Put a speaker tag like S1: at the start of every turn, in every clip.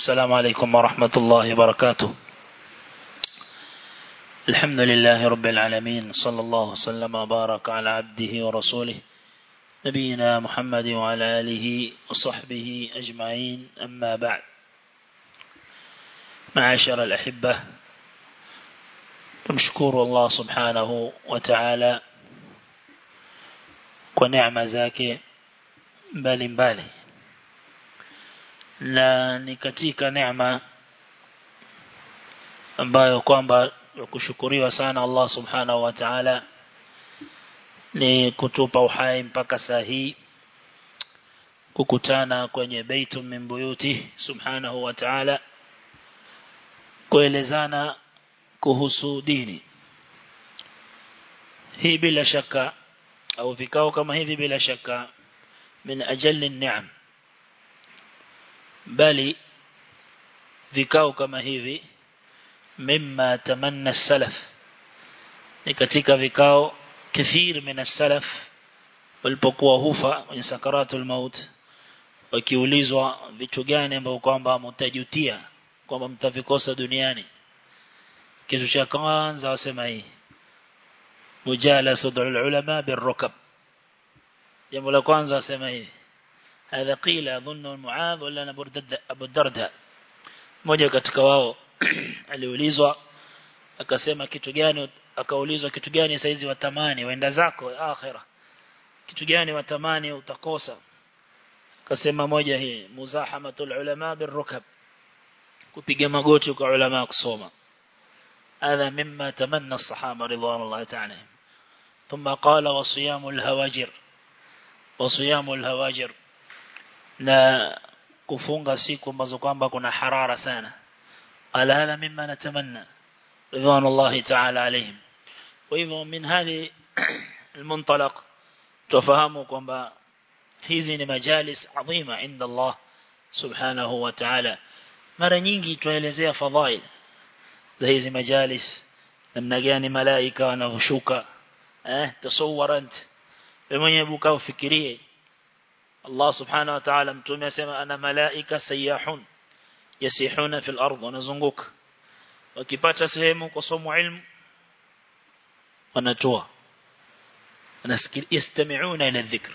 S1: السلام عليكم ورحمة الله وبركاته. الحمد لله رب العالمين صلى الله وسلم وبارك على عبده ورسوله نبينا محمد وعلى آله وصحبه أجمعين أما بعد. معاشر الأحبة تمشكور الله سبحانه وتعالى ونعم zake mbali mbali na ni katika neema ambayo kwamba kushukuriwa sana Allah subhanahu wa ta'ala ni kutupa uhai mpaka saa hii kukutana kwenye baitu min buyuti subhanahu wa ta'ala kuelezana kuhusu dini. Hii bila shaka au vikao kama hivi bila shaka min ajali ni'am بالي ذكاو كما هذي مما تمنى السلف نكتيك ذكاو كثير من السلف والبقوة هوفا من سكرات الموت وكيوليزوا ذكوغاني بوقوان بامتاجوتيا قوان بامتفكوسة دنياني كيسو شاكوان زاسمعي مجالس دعو العلماء بالركب يقول كوان زا سماهي هذا قيل أظن معاذ ولا أبو الدرداء موجة كتكواهو أليوليزو أكسيما كتوغياني أكوليزو كتوغياني سيزي وتماني ويندزاكو آخرة. كتوغياني وتماني وتقوسا أكسيما موجة هي مزاحمة العلماء بالركب. كبقى مغوتك علماء كصوما هذا مما تمنى الصحابة رضوان الله تعالى ثم قال وصيام الهواجر. وصيام الهواجر. na kufunga siku ambazo kwamba kuna harara sana ala hala mima natamanna رضوان الله تعالى عليهم وإذا من هذه المنطلق تفهموا كما هذه مجالس عظيمة عند الله سبحانه وتعالى مرة نيجي تولزي فضائل هذه مجالس namna gani malaika wanavushuka eh tasawwar ant wewe mwenyewe buka ufikirie الله سبحانه وتعالى متوم يسمى أنا ملائكة سياحون يسيحون في الأرض ونزنقوك وكبات سهيم وقصوم علم ونتوى يستمعون إلى الذكر.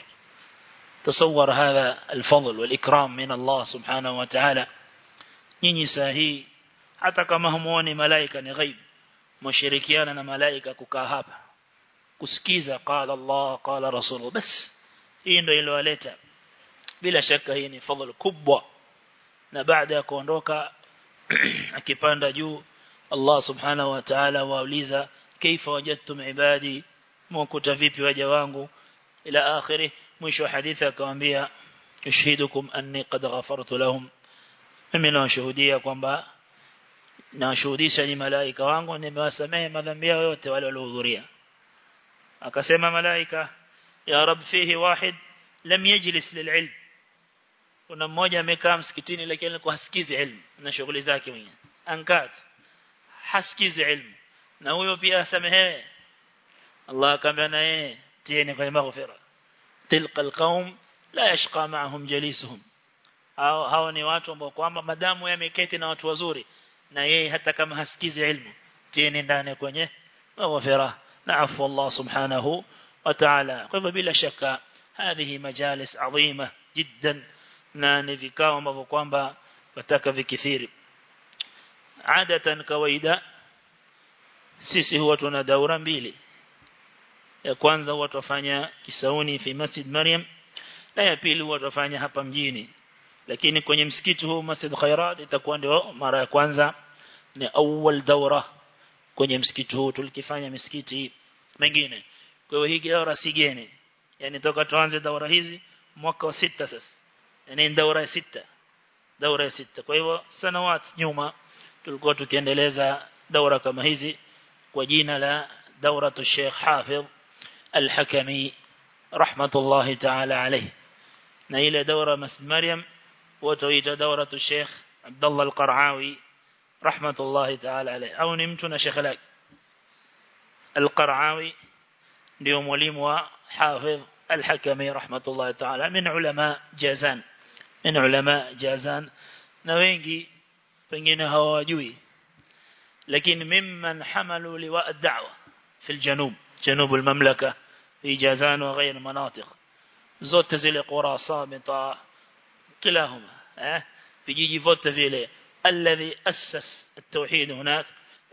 S1: تصور هذا الفضل والإكرام من الله سبحانه وتعالى. نيني ساهي حتى كما هم واني ملائكة نغيب مشركيانا ملائكة ككاهاب كسكيزة قال الله قال رسوله. بس إن رئيلو أليتا bila shaka hii ni fadhila kubwa na baada ya kuondoka akipanda juu Allah subhanahu wa ta'ala wauliza kaifa wajadtum ibadi mkuta vipi waja wangu ila akhiri mwisho wa hadithi akamwambia ushidukum anni qad ghafartu lahum mimi nawashuhudia kwamba nawashuhudisha ni malaika wangu nimewasamehe madhambi yao yote wale waliohudhuria akasema malaika ya rab fihi wahid lam yajlis lililm kuna mmoja amekaa msikitini lakini alikuwa hasikizi ilmu na shughuli zake mwenyewe ankat hasikizi ilmu na huyo pia asamehewe Allah akamwambia na yeye tieni kwenye maghfira tilka alqaum la yashqa ma'ahum jalisuhum hao hao ni watu ambao kwamba madamu yameketi na watu wazuri na yeye hata kama hasikizi ilmu tieni ndani kwenye maghfira na afu Allah subhanahu wa ta'ala kwa hivyo bila shaka هذه مجالس عظيمة جدا na ni vikao ambavyo kwamba wataka vikithiri. Adatan kawaida sisi huwa tuna daura mbili. Ya kwanza huwa tufanya kisauni fi Masjid Maryam na ya pili huwa tufanya hapa mjini. Lakini kwenye msikiti huu Masjid Khairat itakuwa ndio mara ya kwanza ni awal daura kwenye msikiti huu tulikifanya misikiti mengine. Kwa hiyo hii daura si geni. Yani toka tuanze daura hizi mwaka wa sita sasa يعني دورة ستة. دورة ستة. كويو سنوات نيوما تلقوتو كيندليزا دورة كما هزي وجينا لا دورة الشيخ حافظ الحكمي رحمة الله تعالى عليه. نيل دورة مس مريم. وتويت دورة الشيخ عبد الله القرعاوي رحمة الله تعالى عليه. أو نمتنا شيخ لك. القرعاوي ليوم وليم وحافظ الحكمي رحمة الله تعالى. من علماء جازان. من علماء جازان نوينجي بنجينها وجوي لكن ممن حملوا لواء الدعوة في الجنوب جنوب المملكة في جازان وغير المناطق زوت تزيل قرى صامتة كلاهما في جيجي فوت تزيلي الذي أسس التوحيد هناك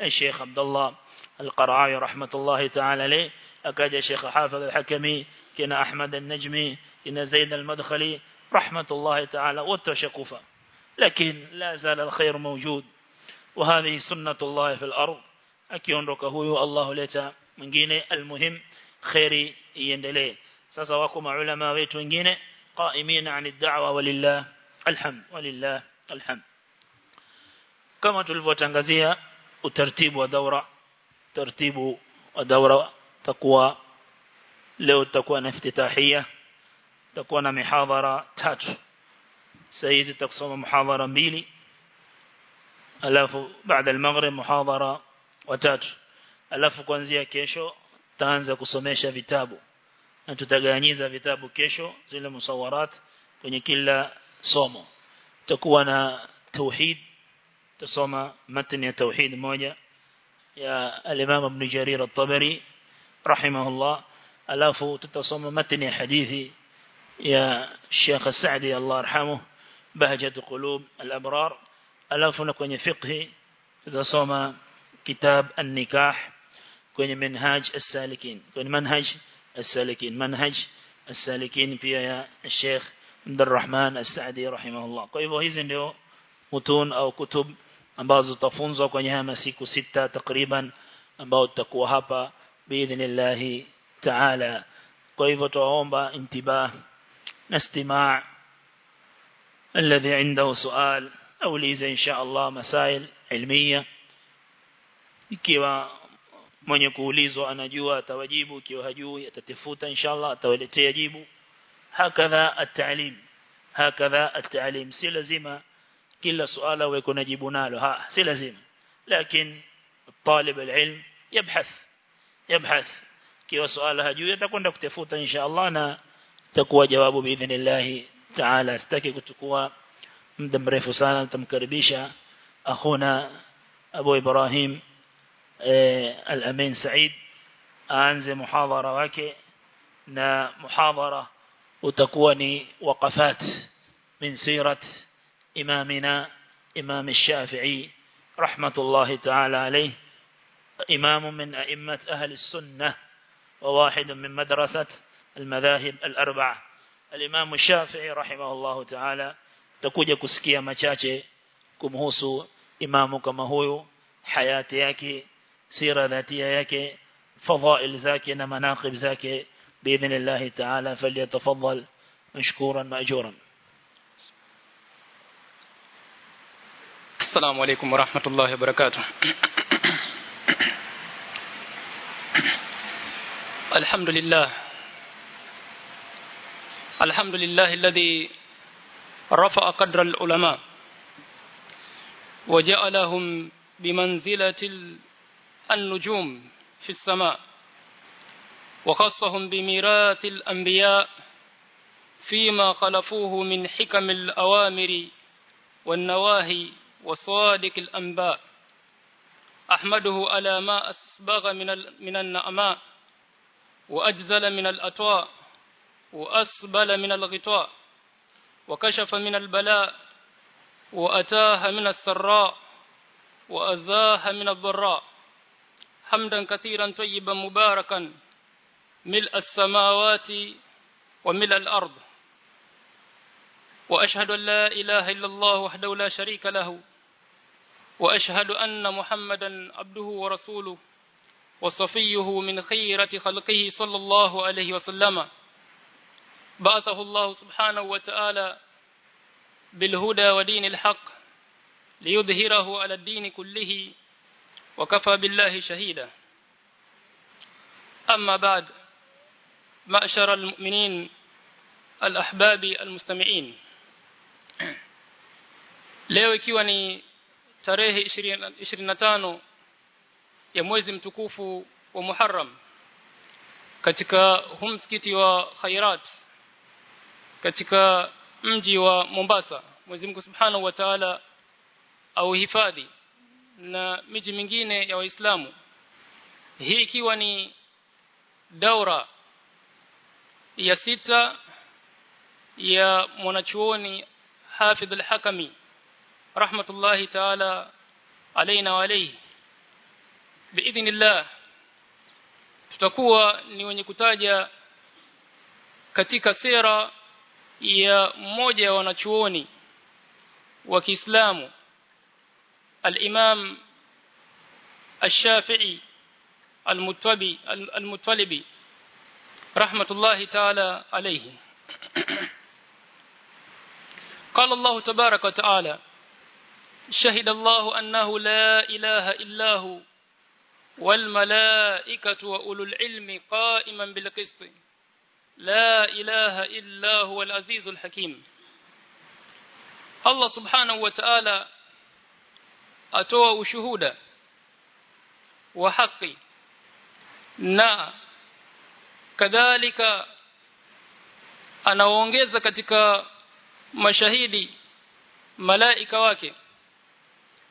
S1: الشيخ عبد الله القرعاوي رحمة الله تعالى عليه. أكاد الشيخ حافظ الحكمي كنا أحمد النجمي كنا زيد المدخلي رحمة الله تعالى والتشكفة لكن لا زال الخير موجود. وهذه سنة الله في الأرض. أكيون ركهو الله لتا من جيني المهم خيري يندلي. wako maulama wetu wengine قائمين عن الدعوة ولله الحمد ولله الحمد. utaratibu wa daura taratibu wa daura takuwa leo tutakuwa na iftitahia tutakuwa na mihadhara tatu. Saizi tutasoma muhadhara mbili alafu baada al-maghrib muhadhara watatu alafu kuanzia kesho tutaanza kusomesha vitabu na tutagawanyiza vitabu kesho zile musawarat kwenye kila somo. Tutakuwa na tauhid tusoma matni ya tauhid moja ya al-Imam Ibn Jarir at-Tabari rahimahullah. Alafu tutasoma matni ya hadithi يا الشيخ السعدي الله يرحمه بهجة قلوب الأبرار. ألفنا كون يفقه إذا صوم كتاب النكاح كون منهج السالكين. كون منهج السالكين. منهج السالكين فيها يا الشيخ عبد الرحمن السعدي رحمه الله. قيبو يزن ديو متون أو كتب أمباز تفونزو كون يهام سيكو ستة تقريبا أمباو تقوها بإذن الله تعالى. قيبو توعومبا انتباه نستماع الذي عنده سؤال أو ليز إن شاء الله مسائل علمية. كيوا من يقوليز أنا جوا توجيب كيوا هجوا تتفوت إن شاء الله تولتي يجيب هكذا التعليم هكذا التعليم. سلزم كل سؤال ويكون يجيبنا له سلزم لكن طالب العلم يبحث يبحث. كيوا سؤال هجوا تكون دكتفوت إن شاء الله أنا تقوى جواب بإذن الله تعالى. استكيك تقوى مدم رفسانا تمكربيشا أخونا أبو إبراهيم آه، الأمين سعيد. أنزي محاضرة وكي نا محاضرة وتقواني وقفات من سيرة إمامنا إمام الشافعي رحمة الله تعالى عليه. إمام من أئمة أهل السنة وواحد من مدرسة المذاهب الأربعة. الإمام الشافعي رحمه الله تعالى تكوجا كسكيا machache kumhusu imamu kama huyu hayati yake سيرة ذاتية yake فضائل zake na manaqib بإذن الله تعالى فليتفضل مشكورا مأجورا.
S2: السلام عليكم ورحمة الله وبركاته. الحمد لله الحمد لله الذي رفع قدر العلماء وجعلهم بمنزلة النجوم في السماء وخصهم بميراث الأنبياء فيما خلفوه من حكم الأوامر والنواهي وصادق الأنباء. أحمده على ما أسبغ من النعماء وأجزل من الأطواء وأسبل من الغطاء وكشف من البلاء وأتاه من السراء وأزاه من الضراء. حمدا كثيرا طيبا مباركا ملء السماوات وملء الأرض. وأشهد أن لا إله إلا الله وحده لا شريك له وأشهد أن محمدا عبده ورسوله وصفيه من خيرة خلقه صلى الله عليه وسلم. بعثه الله سبحانه وتعالى بالهدى ودين الحق ليظهره على الدين كله وكفى بالله شهيدا. أما بعد معشر المؤمنين الأحباب المستمعين. leo ikiwa ni tarehe 25 ya mwezi mtukufu wa Muharram katika humskiti wa Khairat katika mji wa Mombasa. Mwenyezi Mungu Subhanahu wa Ta'ala au hifadhi na miji mingine ya waislamu. Hii ikiwa ni daura ya sita ya mwanachuoni Hafidh al-Hakami rahmatullahi ta'ala alaina wa alayhi. Biidhnillah tutakuwa ni wenye kutaja katika sera ya mmoja wa wanachuoni wa Kiislamu al-Imam الشافعي المتبي المطلبي رحمة الله تعالى عليه قال الله تبارك وتعالى شهد الله أنه لا إله إلا هو والملائكة وأولو العلم قائما بالقسط لا إله إلا هو العزيز الحكيم. الله سبحانه وتعالى أتوى شهودا وحقي. نا كذلك أنا أونجز كتك مشاهدي ملائكة واكي.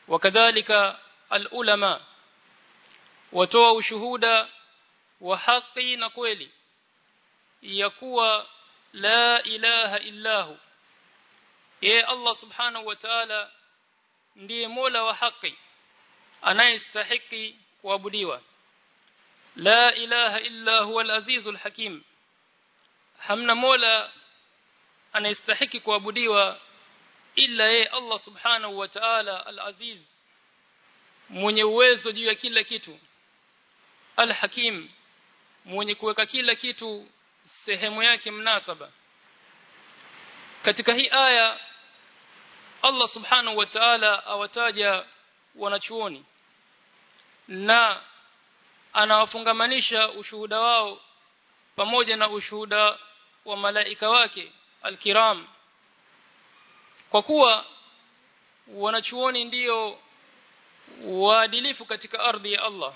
S2: وكذلك العلماء وتوى شهودا وحقي نقولي. Ya kuwa la ilaha illahu. Ye Allah subhanahu wa ta'ala ndiye mola wa haki anayestahiki kuabudiwa. La ilaha illa huwa al-azizul hakim hamna mola anayestahiki kuabudiwa illa yeye Allah subhanahu wa ta'ala al-aziz mwenye uwezo juu ya kila kitu. Al-hakim mwenye kuweka kila kitu sehemu yake mnasaba. Katika hii aya Allah subhanahu wa ta'ala awataja wanachuoni na anawafungamanisha ushuhuda wao pamoja na ushuhuda wa malaika wake alkiram. Kwa kuwa wanachuoni ndiyo waadilifu katika ardhi ya Allah.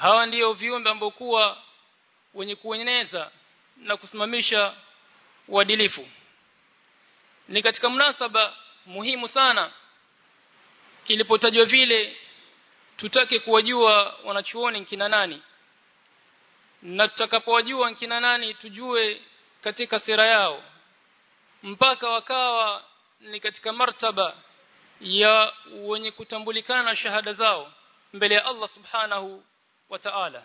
S2: Hawa ndiyo viumbe ambao wenye kueneza na kusimamisha uadilifu. Ni katika mnasaba muhimu sana ilipotajwa vile tutake kuwajua wanachuoni kina nani. Na tutakapowajua kina nani tujue katika sera yao. Mpaka wakawa ni katika martaba ya wenye kutambulikana shahada zao mbele ya Allah subhanahu wa ta'ala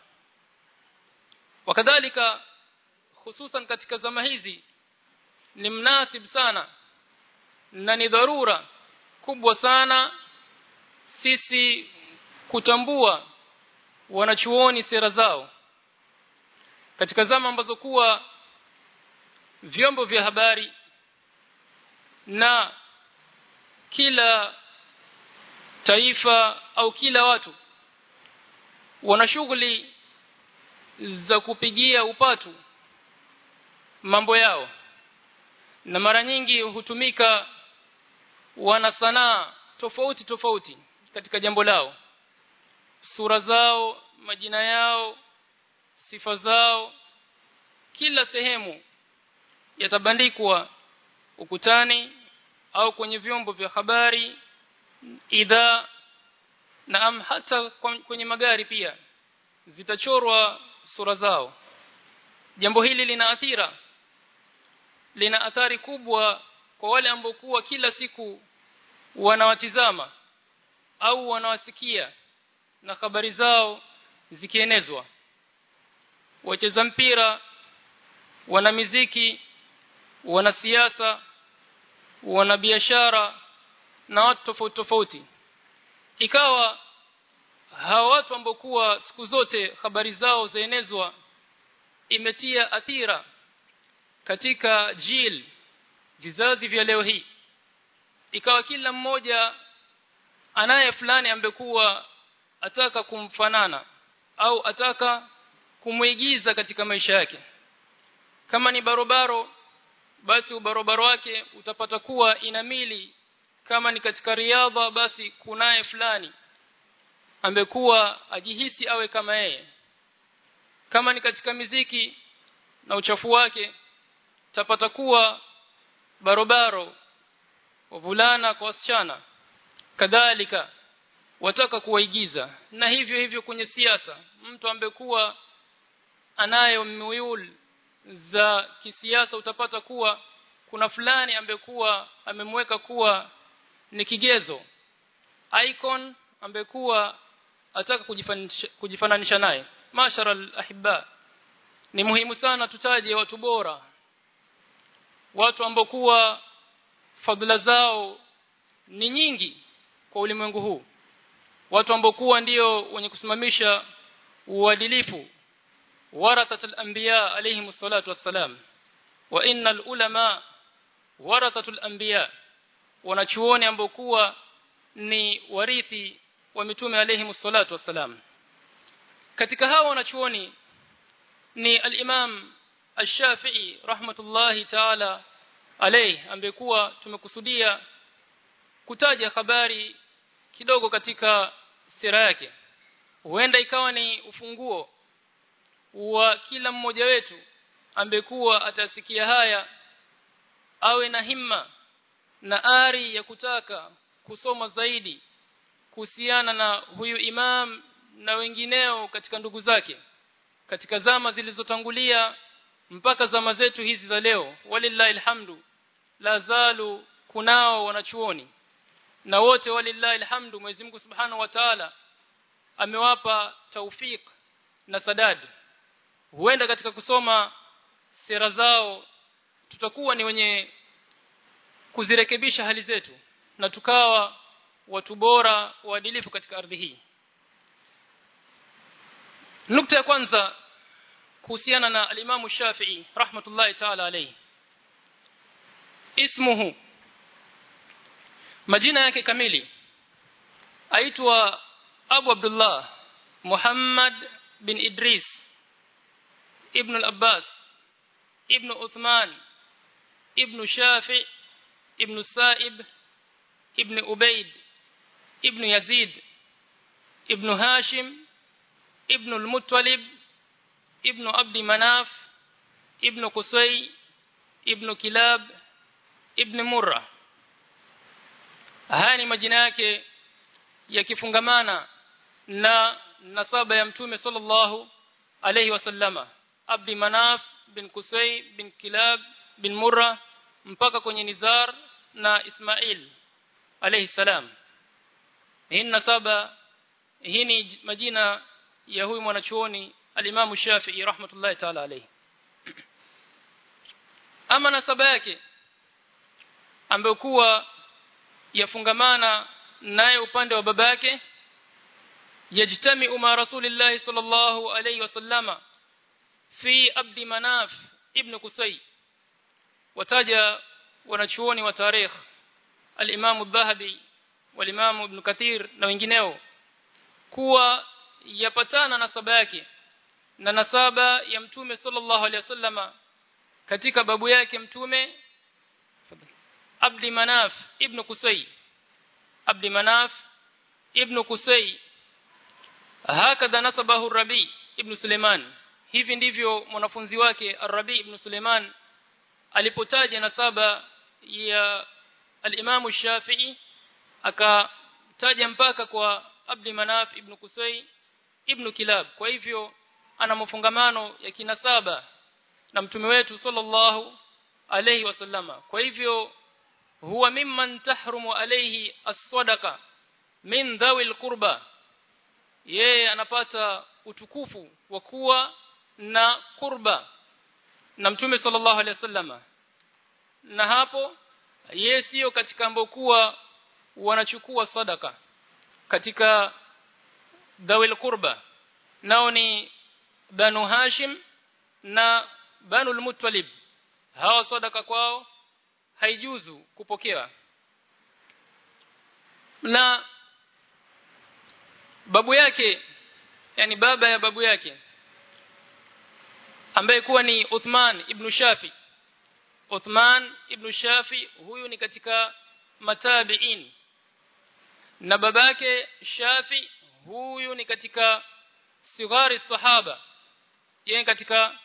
S2: wakadhalika hususan katika zama hizi ni mnasib sana na ni dharura kubwa sana sisi kutambua wanachuoni sera zao. Katika zama ambazo kuwa vyombo vya habari na kila taifa au kila watu wana shughuli za kupigia upatu mambo yao. Na mara nyingi hutumika wana sanaa tofauti tofauti katika jambo lao. Sura zao majina yao sifa zao kila sehemu yatabandikwa ukutani au kwenye vyombo vya habari idhaa na am hata kwenye magari pia. Zitachorwa sura zao. Jambo hili lina athira lina athari kubwa kwa wale ambao kuwa kila siku wanawatizama au wanawasikia na habari zao zikienezwa. Wacheza mpira wana miziki wana siasa wana biashara na watu tofauti tofauti. Ikawa hawa watu ambao kuwa siku zote habari zao zaenezwa imetia athira katika jil vizazi vya leo hii. Ikawa kila mmoja anaye fulani ambekuwa ataka kumfanana au ataka kumuigiza katika maisha yake. Kama ni barobaro basi ubarobaro wake utapata kuwa ina mili. Kama ni katika riadha basi kunaye fulani ambekuwa ajihisi awe kama yeye. Kama ni katika miziki na uchafu wake tapata kuwa barobaro wavulana kwa wasichana. Kadhalika wataka kuwaigiza. Na hivyo hivyo kwenye siasa mtu ambekuwa anayo miyul za kisiasa utapata kuwa kuna fulani ambekuwa amemweka kuwa ni kigezo. Icon ambekuwa ataka kujifananisha, naye. Mashara alahibba. Ni muhimu sana tutaje watu bora. Watu ambao kuwa fadhila zao ni nyingi kwa ulimwengu huu. Watu ambao kuwa ndio wenye kusimamisha uadilifu. Warathatul anbiya alayhi salatu wassalam. Wa innal ulama warathatul anbiya. Wanachuoni ambao kuwa ni warithi wa mitume alayhi salatu wassalam. Katika hao wanachuoni ni al-Imam Ash-Shafi'i rahmatullahi ta'ala alayhi ambekuwa tumekusudia kutaja habari kidogo katika sira yake. Huenda ikawa ni ufunguo wa kila mmoja wetu ambekuwa atasikia haya awe na himma na ari ya kutaka kusoma zaidi kuhusiana na huyu imam na wengineo katika ndugu zake. Katika zama zilizotangulia mpaka zama zetu hizi za leo walillahi alhamdu lazalu kunao wanachuoni. Na wote walillahi alhamdu Mwenyezi Mungu Subhanahu wa Ta'ala amewapa taufik na sadad. Huenda katika kusoma sera zao tutakuwa ni wenye kuzirekebisha hali zetu na tukawa watu bora waadilifu katika ardhi hii. Nukta ya kwanza kuhusiana na al-Imam Shafi'i rahmatullahi ta'ala alayhi. Ismuhu majina yake kamili aitwa Abu Abdullah Muhammad bin Idris ibn al-Abbas ibn Uthman ibn Shafi ibn Sa'ib ibn Ubaid ibn Yazid ibn Hashim ibn المطلب ابن ibn Abdi Manaf ibn ابن كلاب ibn Murrah haya ni majina yake yakifungamana na nasaba ya mtume sallallahu alayhi wasallama Abdi Manaf bin Qusay bin Kilab bin Murra mpaka kwenye Nizar na Ismail alayhi salam hii nasaba hii ni majina ya huyu mwanachuoni alimamu Shafi'i rahmatullahi ta'ala alayhi ama nasaba yake ambayo yafungamana naye upande wa baba yake yajtami ma rasulillahi sallallahu alayhi wasallama fi abdi manaf ibn qusay wataja wanachuoni wa tarikh al-imam adh-dhahabi wal-imam ibn kathir na wengineo kuwa yapatana nasaba yake na nasaba ya mtume sallallahu alaihi wasallama katika babu yake mtume Abdi Manaf ibn Qusay. Abdi Manaf ibn Qusay. Hakadha nasabahu Rabi ibn Suleiman. Hivi ndivyo mwanafunzi wake Ar-Rabi ibn Suleiman alipotaja nasaba ya al-Imam Shafi'i akataja mpaka kwa Abdi Manaf ibn Qusay ibn Kilab. Kwa hivyo ana mafungamano ya kinasaba na mtume wetu sallallahu alayhi wasallama kwa hivyo huwa mimman tahrumu alayhi as-sadaqa min dhawil qurba yeye anapata utukufu wa kuwa na kurba na mtume sallallahu alayhi wasallama na hapo yeye sio katika ambao kuwa wanachukua sadaka katika dawil qurba. Nao ni banu hashim na banu al-muttalib. Hawa sadaka kwao haijuzu kupokea. Na babu yake yani baba ya babu yake ambaye kuwa ni Uthman ibn Shafi. Uthman ibn Shafi huyu ni katika matabiin na babake Shafi huyu ni katika sigari sahaba. Yeye katika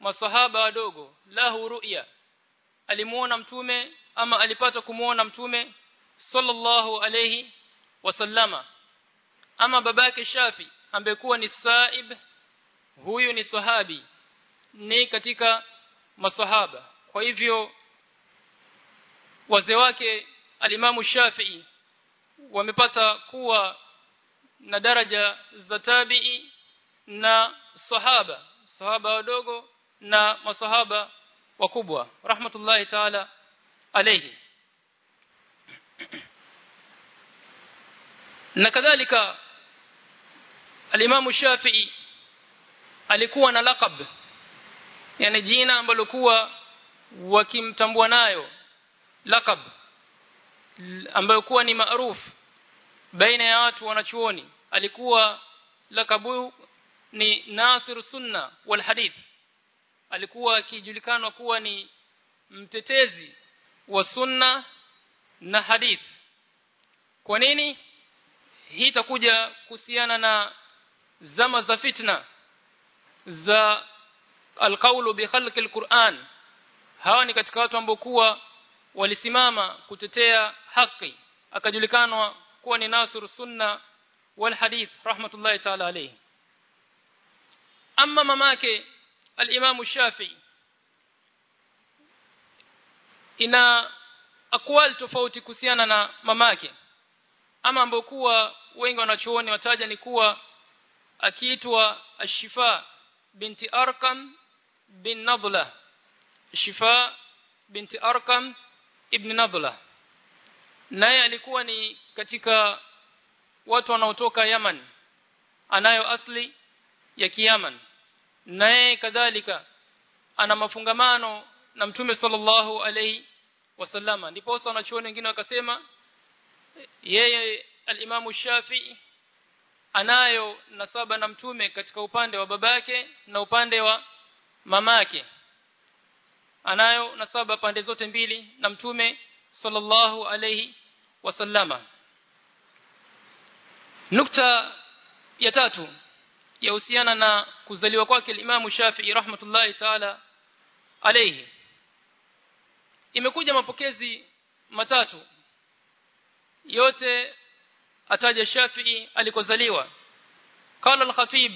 S2: masahaba wadogo. Lahu ru'ya. Alimuona mtume ama alipata kumuona mtume sallallahu alayhi wasallama. Ama babake Shafi ambekuwa ni Saib huyu ni sahabi ni katika masahaba. Kwa hivyo wazee wake alimamu Shafi'i wamepata kuwa na daraja za tabi'i na sahaba sahaba wadogo na masahaba wakubwa. Rahmatullahi ta'ala alayhi. Na kadhalika alimamu Shafi'i alikuwa na laqab yani jina ambalo kuwa wakimtambua nayo laqab ambayo kuwa ni maarufu baina ya watu wanachuoni. Alikuwa lakabu ni Nasir Sunna wal Hadith. Alikuwa akijulikana kuwa ni mtetezi wa sunna na hadith. Kwa nini? Hii itakuja kuhusiana na zama za fitna za alqaulu bi khalqi alquran. Hawa ni katika watu ambao kuwa walisimama kutetea haki akajulikanwa kuwa ni nasir sunna wal hadith rahmatullahi ta'ala alayhi. Amma mamake al-imam shafi'i ina akwal tofauti kuhusiana na mamake. Ama ambokuwa wengi wanachuoni wataja ni kuwa akiitwa ashifa binti arkam bin nadla. Shifa binti arkam ibn nadla. Naye alikuwa ni katika watu wanaotoka Yaman. Anayo asli ya Kiyaman. Naye kadhalika ana mafungamano na mtume sallallahu alaihi wasallama ndipo wanachuoni wengine wakasema yeye alimamu Shafi'i anayo nasaba na mtume katika upande wa babake na upande wa mamake anayo nasaba pande zote mbili na mtume sallallahu alayhi wasallama. Nukta ya tatu yahusiana na kuzaliwa kwake Imam Shafi'i rahmatullahi taala alayhi. Imekuja mapokezi matatu. Yote ataja Shafi'i alikozaliwa. Qala al-Khatib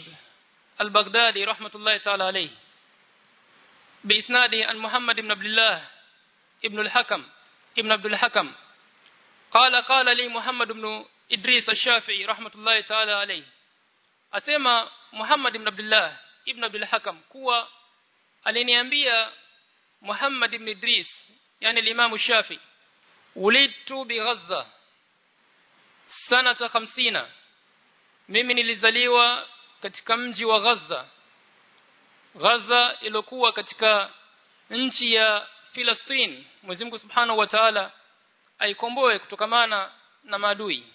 S2: al-Baghdadi rahmatullahi taala alayhi. بإسناده عن محمد بن عبد الله ابن الحكم ابن عبد الحكم. قال قال لي محمد بن إدريس الشافعي رحمة الله تعالى عليه أسمى محمد بن عبد الله ابن عبد الحكم كوا Muhammad ibn Idris yani al-Imam Shafi ulidtu bi Gaza sanata 50 mimi nilizaliwa katika mji wa Gaza ilokuwa katika nchi ya Palestine Mwenyezi Mungu Subhanahu wa Ta'ala aikomboe kutokamana na maadui.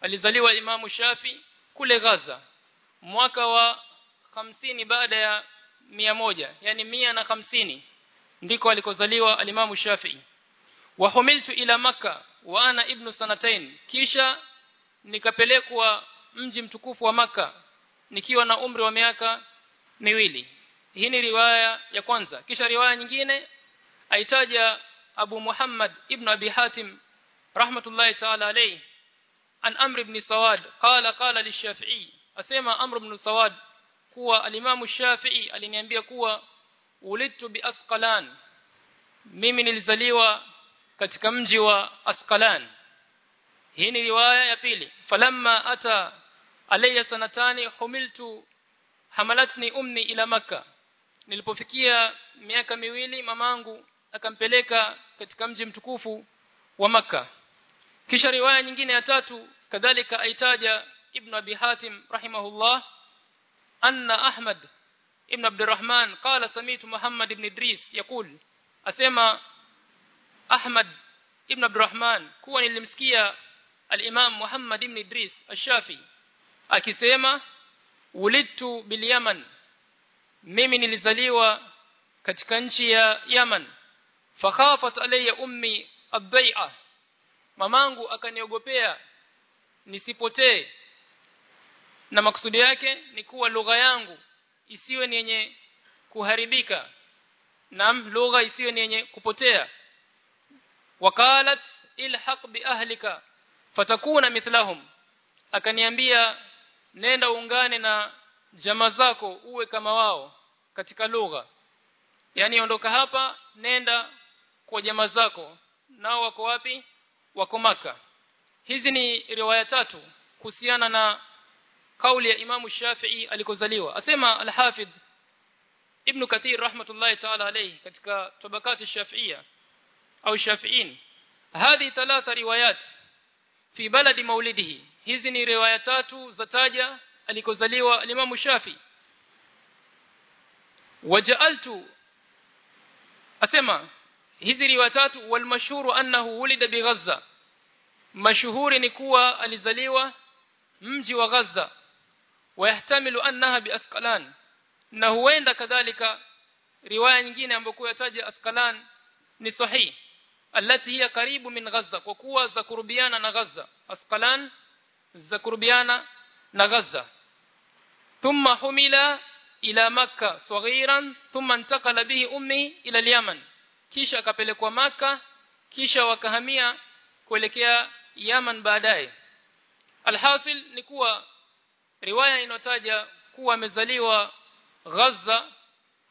S2: Alizaliwa Imamu Shafi kule Gaza mwaka wa hamsini baada ya mia moja yani mia na hamsini ndiko alikozaliwa alimamu Shafi'i wa humiltu ila maka wa ana ibnu sanatain kisha nikapelekwa mji mtukufu wa maka nikiwa na umri wa miaka miwili hii ni riwaya ya kwanza. Kisha riwaya nyingine aitaja Abu Muhammad ibn Abi Hatim rahmatullahi ta'ala alayhi an Amr ibn Sawad qala qala lishafi'i asema Amr ibn Sawad kuwa alimamu Shafi'i aliniambia kuwa ulitu bi Asqalan. Mimi nilizaliwa katika mji wa Asqalan. Hii ni riwaya ya pili. Falamma ata alayya sanatani humiltu hamalatni ummi ila maka nilipofikia miaka miwili mamangu akampeleka katika mji mtukufu wa maka kisha riwaya nyingine ya tatu kadhalika aitaja ibn abi hatim rahimahullah anna ahmad ibn abdurrahman qala samitu muhammad ibn idris yakul asema ahmad ibn abdurrahman kuwa nilimsikia al-imam muhammad ibn idris ash-shafi akisema ulidtu bil yaman mimi nilizaliwa katika nchi ya Yaman. Fakhafat alayya ummi ad-dai'a mamangu akaniogopea nisipotee. Na maksudi yake ni kuwa lugha yangu isiwe ni yenye kuharibika na lugha isiwe ni yenye kupotea. Wakalat ilhaq bi ahlika fatakuna mithlahum. Akaniambia nenda uungane na jamaa zako uwe kama wao katika lugha. Yani ondoka hapa nenda kwa jamaa zako. Nao wako wapi? Wako maka hizi ni riwaya tatu kuhusiana na kauli ya Imamu Shafi'i alikozaliwa. Asema al-Hafidh Ibn Kathir rahmatullahi ta'ala alayhi katika tabakati Shafi'ia au Shafi'in. Hadi thalatha riwayat fi baladi maulidihi hizi ni riwaya tatu za taja alikozaliwa Imam Shafi. Waja'altu asema hizi riwaya tatu wal mashhuru annahu wulida bi Gaza mashuhuri ni kuwa alizaliwa mji wa Gaza wayahtamilu annaha bi Asqalan. Na huenda kadhalika riwaya nyingine ambayo yataja Asqalan ni sahihi alati hiya karibu min Gaza kwa kuwa za kurubiana na Gaza Asqalan za kurubiana na Gaza thumma humila ila makka saghiran thumma intakala bihi ummi ila al-Yaman. Kisha akapelekwa maka kisha wakahamia kuelekea Yaman baadaye. Alhasil ni kuwa riwaya inotaja kuwa amezaliwa Gaza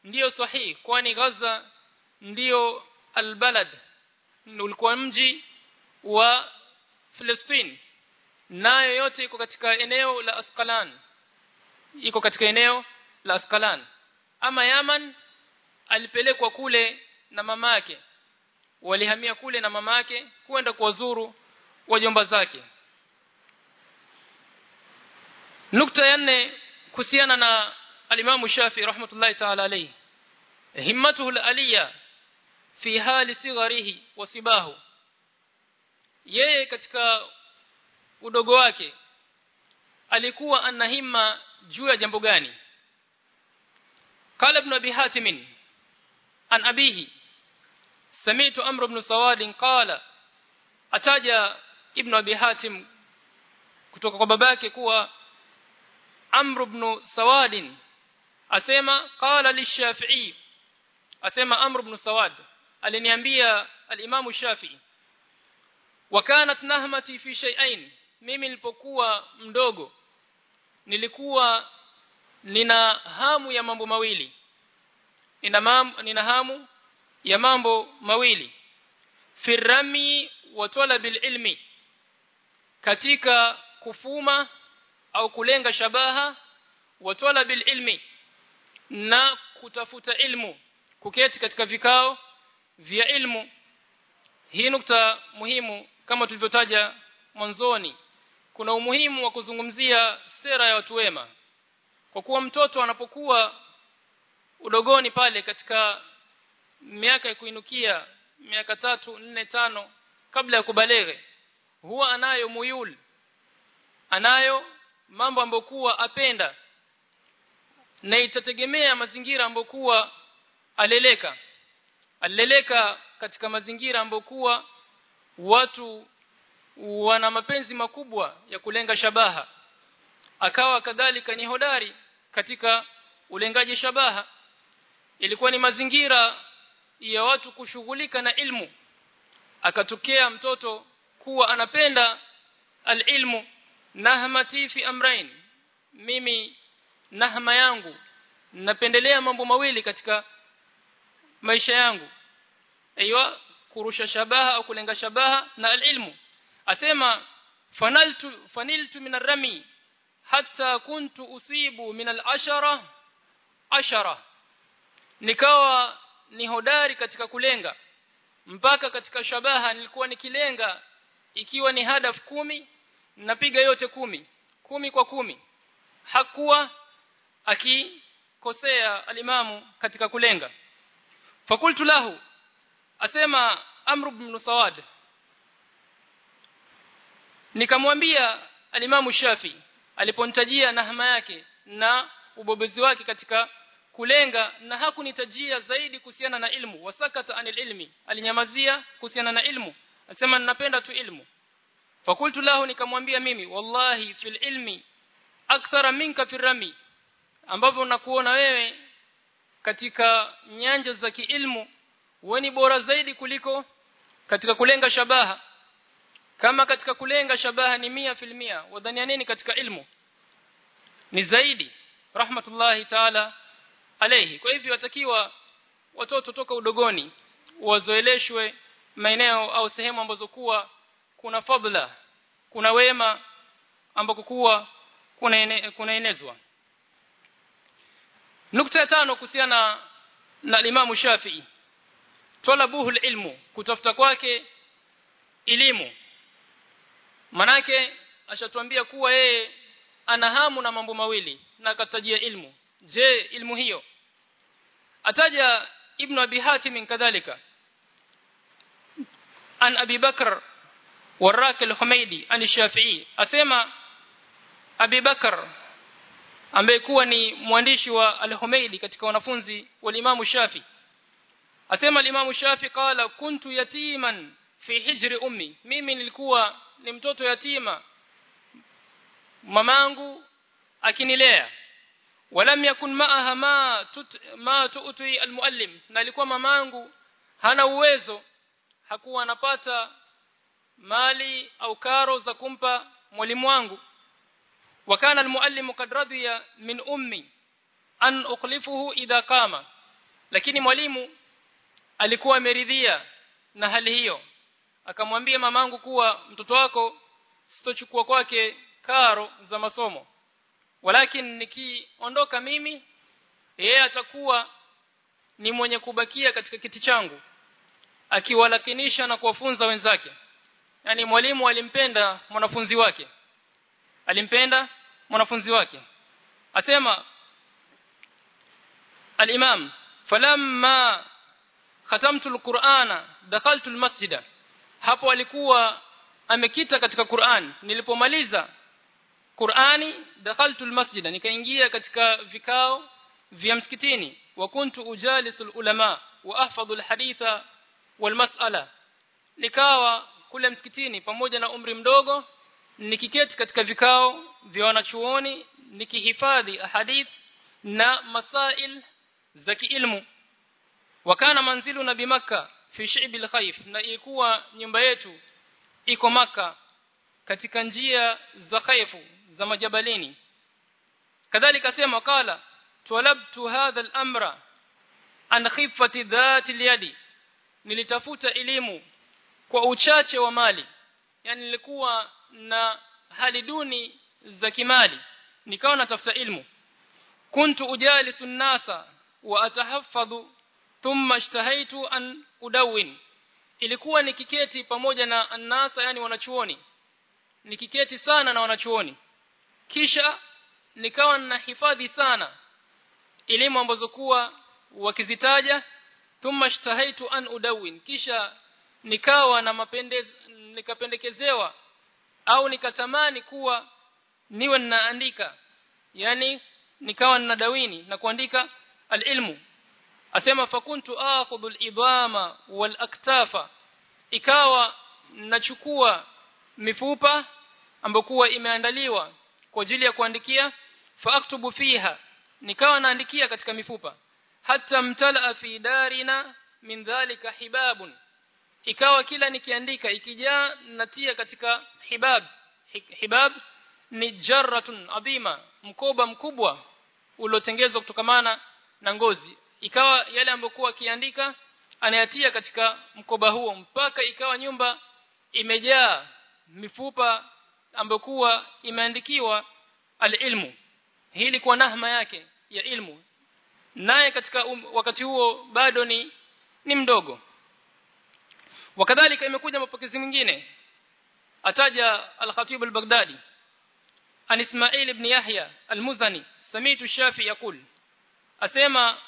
S2: ndiyo sahihi kwani Gaza ndiyo albalad ulikuwa mji wa Palestine nayo yote iko katika eneo la Asqalan iko katika eneo la Askalan ama Yaman alipelekwa kule na mama yake. Walihamia kule na mama yake kwenda kuwazuru wajomba zake. Nukta ya nne kuhusiana na alimamu Shafi rahmatullahi ta'ala alayhi. Himmatuhu aliyya fi hali sigharihi wa sibahu. Yeye katika udogo wake alikuwa ana himma juu ya jambo gani قال ابن ابي حاتم عن ابيه سمعت امر بن سواد قال ataja ibn abi hatim kutoka kwa babake kuwa amr ibn sawad asema qala lishafi'i asema amr ibn sawad aliniambia al-imam shafi'i wa kanat nahmati fi shay'ain mimi nilipokuwa mdogo nilikuwa nina hamu ya mambo mawili. Nina mam, nina hamu ya mambo mawili. Firami wa talabil ilmi katika kufuma au kulenga shabaha wa talabil ilmi na kutafuta ilmu kuketi katika vikao vya ilmu. Hii nukta muhimu kama tulivyotaja mwanzoni. Kuna umuhimu wa kuzungumzia sera ya watu wema. Kwa kuwa mtoto anapokuwa udogoni pale katika miaka ya kuinukia miaka tatu nne tano kabla ya kubalere huwa anayo muyul. Anayo mambo ambokuwa apenda. Na itategemea mazingira ambokuwa aleleka. Aleleka katika mazingira ambokuwa watu wana mapenzi makubwa ya kulenga shabaha akawa kadhalika ni hodari katika ulengaji shabaha. Ilikuwa ni mazingira ya watu kushughulika na ilmu. Akatokea mtoto kuwa anapenda alilmu nahmati fi amrain mimi nahma yangu napendelea mambo mawili katika maisha yangu. Aiywa kurusha shabaha au kulenga shabaha na alilmu. Asema fanaltu faniltu min arami hatta kuntu usibu min alashara ashara. Nikawa ni hodari katika kulenga. Mpaka katika shabaha nilikuwa nikilenga ikiwa ni hadaf kumi napiga yote kumi. Kumi kwa kumi. Hakuwa akikosea alimamu katika kulenga. Fakultu lahu asema amr ibn sawad. Nikamwambia alimamu shafi aliponitajia nahma yake na ubobezi wake katika kulenga na hakunitajia zaidi kuhusiana na ilmu. Wasakata anil ilmi alinyamazia kuhusiana na ilmu. Asema ninapenda tu ilmu. Fakultu lahu nikamwambia mimi wallahi fil ilmi akthara minka firami ambavyo nakuona wewe katika nyanja za kiilmu wewe ni bora zaidi kuliko katika kulenga shabaha kama katika kulenga shabaha ni mia filmia wadhania nini katika ilmu? Ni zaidi rahmatullahi taala alayhi. Kwa hivyo watakiwa watoto toka udogoni wazoeleshwe maeneo au sehemu ambazo kuwa kuna fadla kuna wema ambako kuwa kuna ene, kuna inezwa nukta ya tano kuhusiana na Imam Shafi'i. Talabuhu ilmu kutafuta kwake elimu manake ashatuambia kuwa yeye ana hamu na mambo mawili na akatajia ilmu. Je ilmu hiyo? Ataja ibn abi hatim kadhalika. An abi bakr warak al-humaidi an shafi'i. Asema abi bakr ambaye kuwa ni mwandishi wa al-humaidi katika wanafunzi wa imamu shafi. Asema al-imamu shafi qala kuntu yatiman fi hijri ummi. Mimi nilikuwa ni mtoto yatima. Mamangu akinilea. Walam yakun ma'aha ma tut, ma tu'ti almuallim. Na alikuwa mamangu hana uwezo. Hakuwa anapata mali au karo za kumpa mwalimu wangu. Wakana almuallim kad radiya min ummi an ukhlifuhu idha qama. Lakini mwalimu alikuwa ameridhia na hali hiyo akamwambia mamangu kuwa mtoto wako sitochukua kwake karo za masomo. Walakin nikiondoka mimi yeye atakuwa ni mwenye kubakia katika kiti changu akiwalakinisha na kuwafunza wenzake. Yani mwalimu alimpenda mwanafunzi wake. Alimpenda mwanafunzi wake. Asema al-imam falamma khatamtu al-qur'ana dakhaltu al-masjida hapo alikuwa amekita katika Qur'an. Nilipomaliza Qur'ani dakhaltu al-masjida. Nikaingia katika vikao vya msikitini. Wa kuntu ujalisu ulama wa ahfadhu alhaditha walmas'ala. Nikawa kule msikitini pamoja na umri mdogo nikiketi katika vikao vya wanachuoni nikihifadhi ahadith na masail za kiilmu. Wakana manzilu na bimaka fi shi'bil khayf na ilikuwa nyumba yetu iko maka katika njia za khaifu za majabalini. Kadhalika sema kala talabtu hadha al-amra an khifati dhati al-yadi. Nilitafuta elimu kwa uchache wa mali yani nilikuwa na hali duni za kimali nikawa natafuta ilmu. Kuntu ujalisu nasa wa atahaffadhu thumma ishtahaitu an udawin. Ilikuwa nikiketi pamoja na annasa yani wanachuoni. Nikiketi sana na wanachuoni. Kisha nikawa na hifadhi sana elimu ambazo kuwa wakizitaja thumma ishtahaitu an udawin. Kisha nikawa na mapendez nikapendekezewa au nikatamani kuwa niwe ninaandika. Yani nikawa nina dawini na kuandika alilmu asema fakuntu akhudhul idama wal aktafa ikawa nachukua mifupa ambokuwa imeandaliwa kwa ajili ya kuandikia faaktubu fiha nikawa naandikia katika mifupa. Hata mtala fi darina min dhalika hibabun. Ikawa kila nikiandika ikijaa natia katika hibab. Hibab ni jarratun adhima mkoba mkubwa uliotengezwa kutokamana na ngozi ikawa yale ambokuwa akiandika anayatia katika mkoba huo mpaka ikawa nyumba imejaa mifupa ambokuwa imeandikiwa alilmu. Hii ilikuwa nahma yake ya ilmu. Naye katika um, wakati huo bado ni ni mdogo. Wakadhalika imekuja mapokezi mwingine ataja al-Khatib al-Baghdadi an Ismail ibn Yahya al-Muzani samitu Shafi yakul asema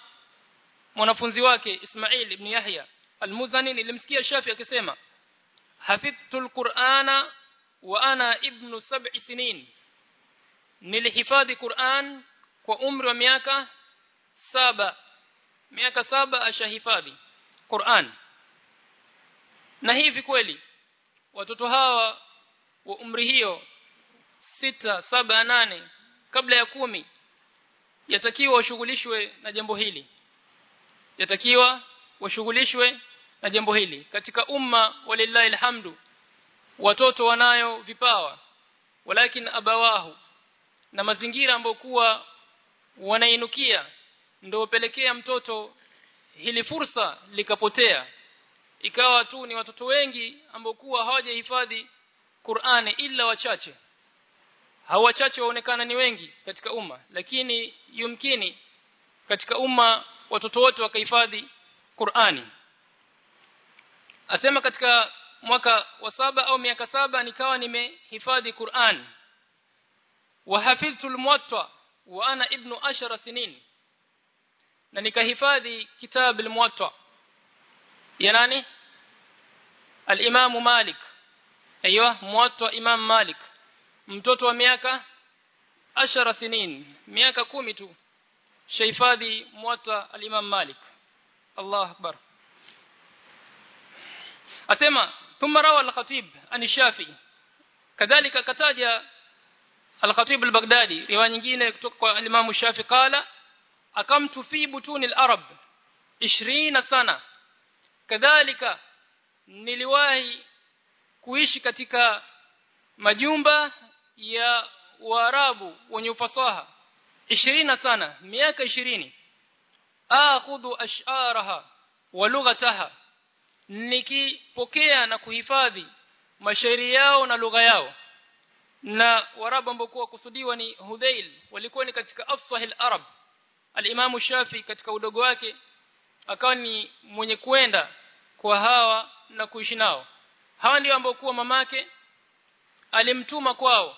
S2: mwanafunzi wake Ismail ibn Yahya al-Muzani nilimsikia Shafi akisema hafidhtu al-Qur'ana wa ana ibnu sab'i sinin. Nilihifadhi Qur'an kwa umri wa miaka saba miaka saba ashahifadhi Qur'an. Na hivi kweli watoto hawa wa umri hiyo sita saba nane kabla ya kumi yatakiwa washughulishwe na jambo hili yatakiwa washughulishwe na jambo hili. Katika umma walillahi alhamdu watoto wanayo vipawa walakin abawahu na mazingira ambayo kuwa wanainukia ndio upelekea mtoto hili fursa likapotea. Ikawa tu ni watoto wengi ambao kuwa hawajahifadhi Qur'ani ila wachache. Hawa wachache waonekana ni wengi katika umma lakini yumkini katika umma watoto wote wakahifadhi Qur'ani. Asema katika mwaka wa saba au miaka saba nikawa nimehifadhi Qur'an. Wa hafidhtu al-muwatta wa ana ibnu ashara sinin na nikahifadhi kitab al-muwatta. Ya nani? Al-imam malik. Aiywa muwatta imam malik. Mtoto wa miaka ashara sinin miaka kumi tu شيفادي موطا الامام مالك الله اكبر اسمع ثم روى الخطيب ان الشافي كذلك كتاجا الخطيب البغدادي روايه nyingine kutoka الامام الشافي قال اقمت في بطون العرب 20 سنه كذلك niliwahi kuishi katika majumba يا waarabu wenye 20 sana miaka 20 akhudhu ash'araha wa lughataha. Nikipokea na kuhifadhi mashairi yao na lugha yao. Na warabu ambao kwa kusudiwa ni Hudhail walikuwa ni katika afsahil arab al-Imam Shafi katika udogo wake akawa ni mwenye kwenda kwa hawa na kuishi nao. Hawa ndio ambao kuwa mamake alimtuma kwao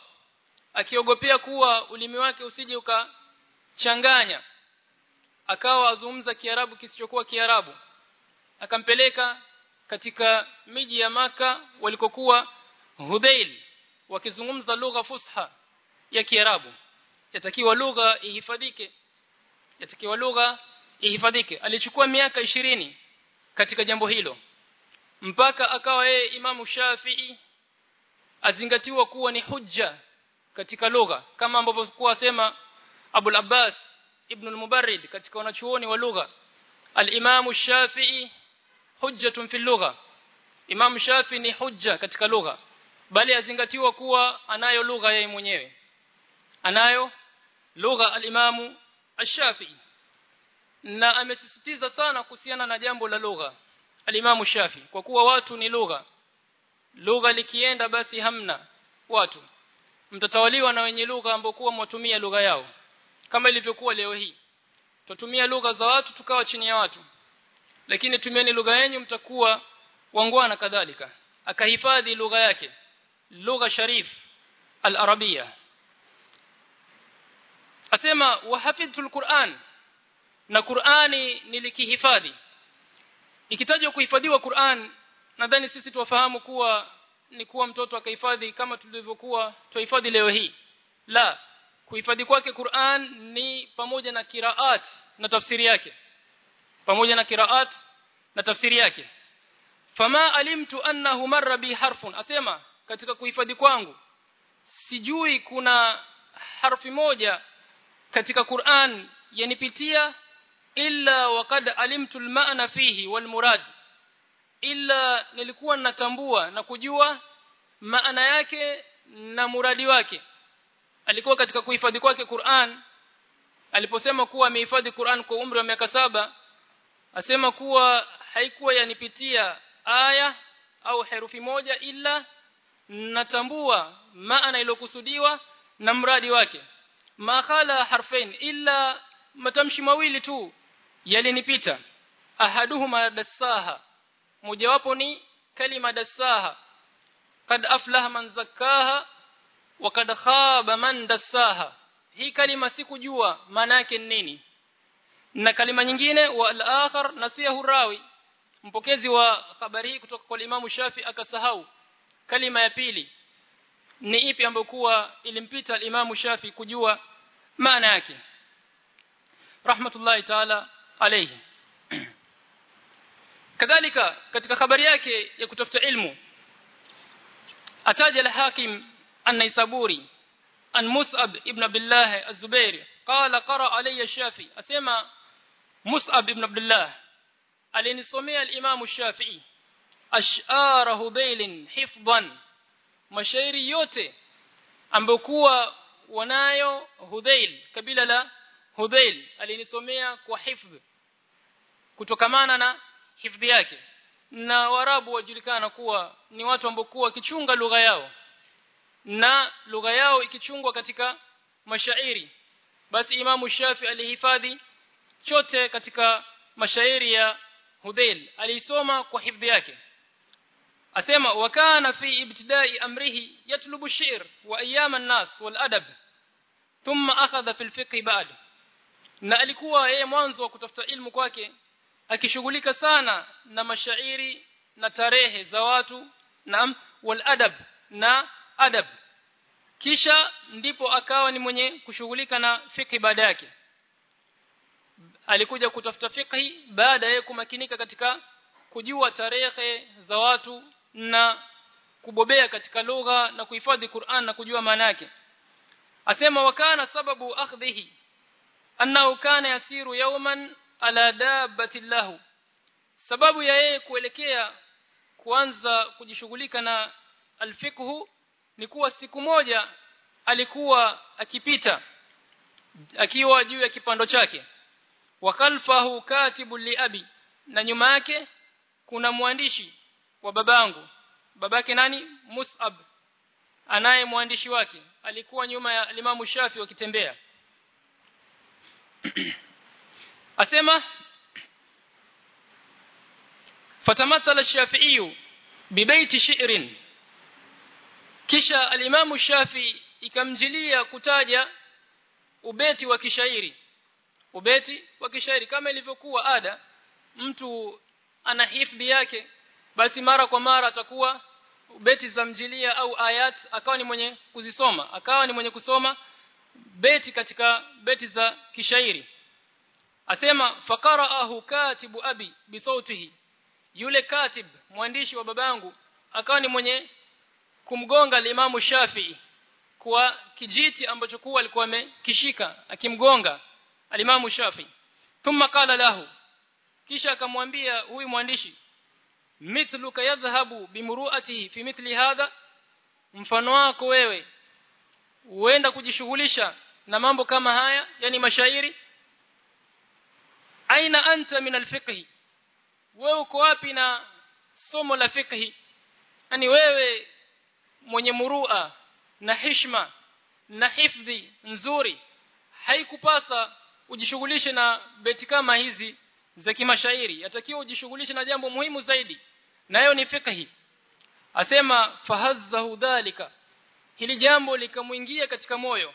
S2: akiogopea kuwa ulimi wake usije ukachanganya akawa azungumza kiarabu kisichokuwa kiarabu. Akampeleka katika miji ya maka walikokuwa Hudhail wakizungumza lugha fusha ya Kiarabu. Yatakiwa lugha ihifadhike. Yatakiwa lugha ihifadhike. Alichukua miaka ishirini katika jambo hilo. Mpaka akawa yeye Imamu Shafi'i azingatiwa kuwa ni hujja katika lugha kama ambavyo kuwa sema Abu Abbas ibn al-Mubarrid katika wanachuoni wa lugha. al-Imam Shafi'i hujjatun fi lugha. Imam shafii ni hujja katika lugha. Bali azingatiwa kuwa anayo lugha yeye mwenyewe. Anayo lugha al-Imam Ash-Shafi'i. Na amesisitiza sana kuhusiana na jambo la lugha al-Imam Shafi kwa kuwa watu ni lugha. Lugha likienda basi hamna watu. Mtatawaliwa na wenye lugha ambao kuwa mwatumia lugha yao kama ilivyokuwa leo hii. Tutumia lugha za watu tukawa chini ya watu. Lakini tumieni lugha yenu mtakuwa wangwana kadhalika. Akahifadhi lugha yake. Lugha sharif al-arabia asema wahafidhtu al-Qur'an. Na Qur'ani nilikihifadhi. Ikitajwa kuhifadhiwa Qur'an nadhani sisi tuwafahamu kuwa ni kuwa mtoto akahifadhi kama tulivyokuwa tuhifadhi leo hii. La kuhifadhi kwake Qur'an ni pamoja na kiraat na tafsiri yake. Pamoja na kiraat na tafsiri yake. Fama alimtu annahu marra bi harfun. Asema katika kuhifadhi kwangu sijui kuna harfi moja katika Qur'an yanipitia illa waqad alimtu almaana fihi walmurad illa nilikuwa natambua na kujua maana yake na muradi wake alikuwa katika kuhifadhi kwake Qur'an. Aliposema kuwa amehifadhi Qur'an kwa umri wa miaka saba asema kuwa haikuwa yanipitia aya au herufi moja ila natambua maana iliyokusudiwa na mradi wake. Mahala harfain ila matamshi mawili tu yalinipita. Ahaduhuma dasaha mojawapo ni kalima dassaha. Kad aflaha man zakkaha kad khaba man dassaha. Hii kalima sikujua maana yake nini? Na kalima nyingine wa al-akhar nasiyahu rawi mpokezi wa habari hii kutoka kwa Imam Shafi akasahau kalima ya pili. Ni ipi ambayo kuwa ilimpita al-Imam Shafi kujua maana yake? Rahmatullahi ta'ala alayhi. Kadhalika katika habari yake ya kutafuta ilmu ataja al-Hakim an-Naisaburi an Mus'ab ibn Abdullah az-Zubairi qala qara alayya Shafi asema Mus'ab ibn Abdullah alinisomea al-Imam Shafi'i ash'ara Hudayl hifdhan mashairi yote ambayo kuwa wanayo Hudhail kabila la Hudhail alinisomea kwa hifdh kutokamana na hifdhi yake na warabu wajulikana kuwa ni watu ambao kuwa kichunga lugha yao na lugha yao ikichungwa katika mashairi. Basi imamu shafi alihifadhi chote katika mashairi ya Hudhail aliisoma kwa hifdhi yake. Asema wakana fi ibtidai amrihi yatlubu shi'r wa ayyam an-nas wal adab thumma akhadha fil fiqh ba'd. Na alikuwa yeye mwanzo wa kutafuta ilmu kwake akishughulika sana na mashairi na tarehe za watu na wal adab na adab. Kisha ndipo akawa ni mwenye kushughulika na fiqh baada yake. Alikuja kutafuta fiqh baada ya kumakinika katika kujua tarehe za watu na kubobea katika lugha na kuhifadhi Qur'an na kujua maana yake. Asema wakana sababu akhdhihi annahu kana yasiru yawman ala dabbati lahu. Sababu ya yeye kuelekea kuanza kujishughulika na alfiqhu ni kuwa siku moja alikuwa akipita akiwa juu ya kipando chake. Wa khalfahu katibu liabi na nyuma yake kuna mwandishi wa babangu. Babake nani? Mus'ab anaye mwandishi wake. Alikuwa nyuma ya Imam Shafi wakitembea. Asema fatamathala ash-Shafi'i bibaiti shi'rin kisha alimamu Shafi ikamjilia kutaja ubeti wa kishairi. Ubeti wa kishairi kama ilivyokuwa ada mtu ana hifdhi yake basi mara kwa mara atakuwa beti za mjilia au ayat akawa ni mwenye kuzisoma akawa ni mwenye kusoma beti katika beti za kishairi. Asema faqara'ahu katibu abi bisautihi yule katib mwandishi wa babangu akawa ni mwenye kumgonga limamu Shafi'i kwa kijiti ambacho kuwa alikuwa amekishika akimgonga alimamu Shafi'i thumma qala lahu kisha akamwambia huyu mwandishi mithluka yadhhabu bimruatihi fi mithli hadha mfano wako wewe huenda kujishughulisha na mambo kama haya yani mashairi. Aina anta min alfiqh wewe uko wapi na somo la fiqh yani wewe mwenye murua na heshima na hifdhi nzuri haikupasa ujishughulishe na beti kama hizi za kimashairi. Yatakiwa ujishughulishe na jambo muhimu zaidi nayo ni fiqh asema fahazzahu dhalika. Hili jambo likamwingia katika moyo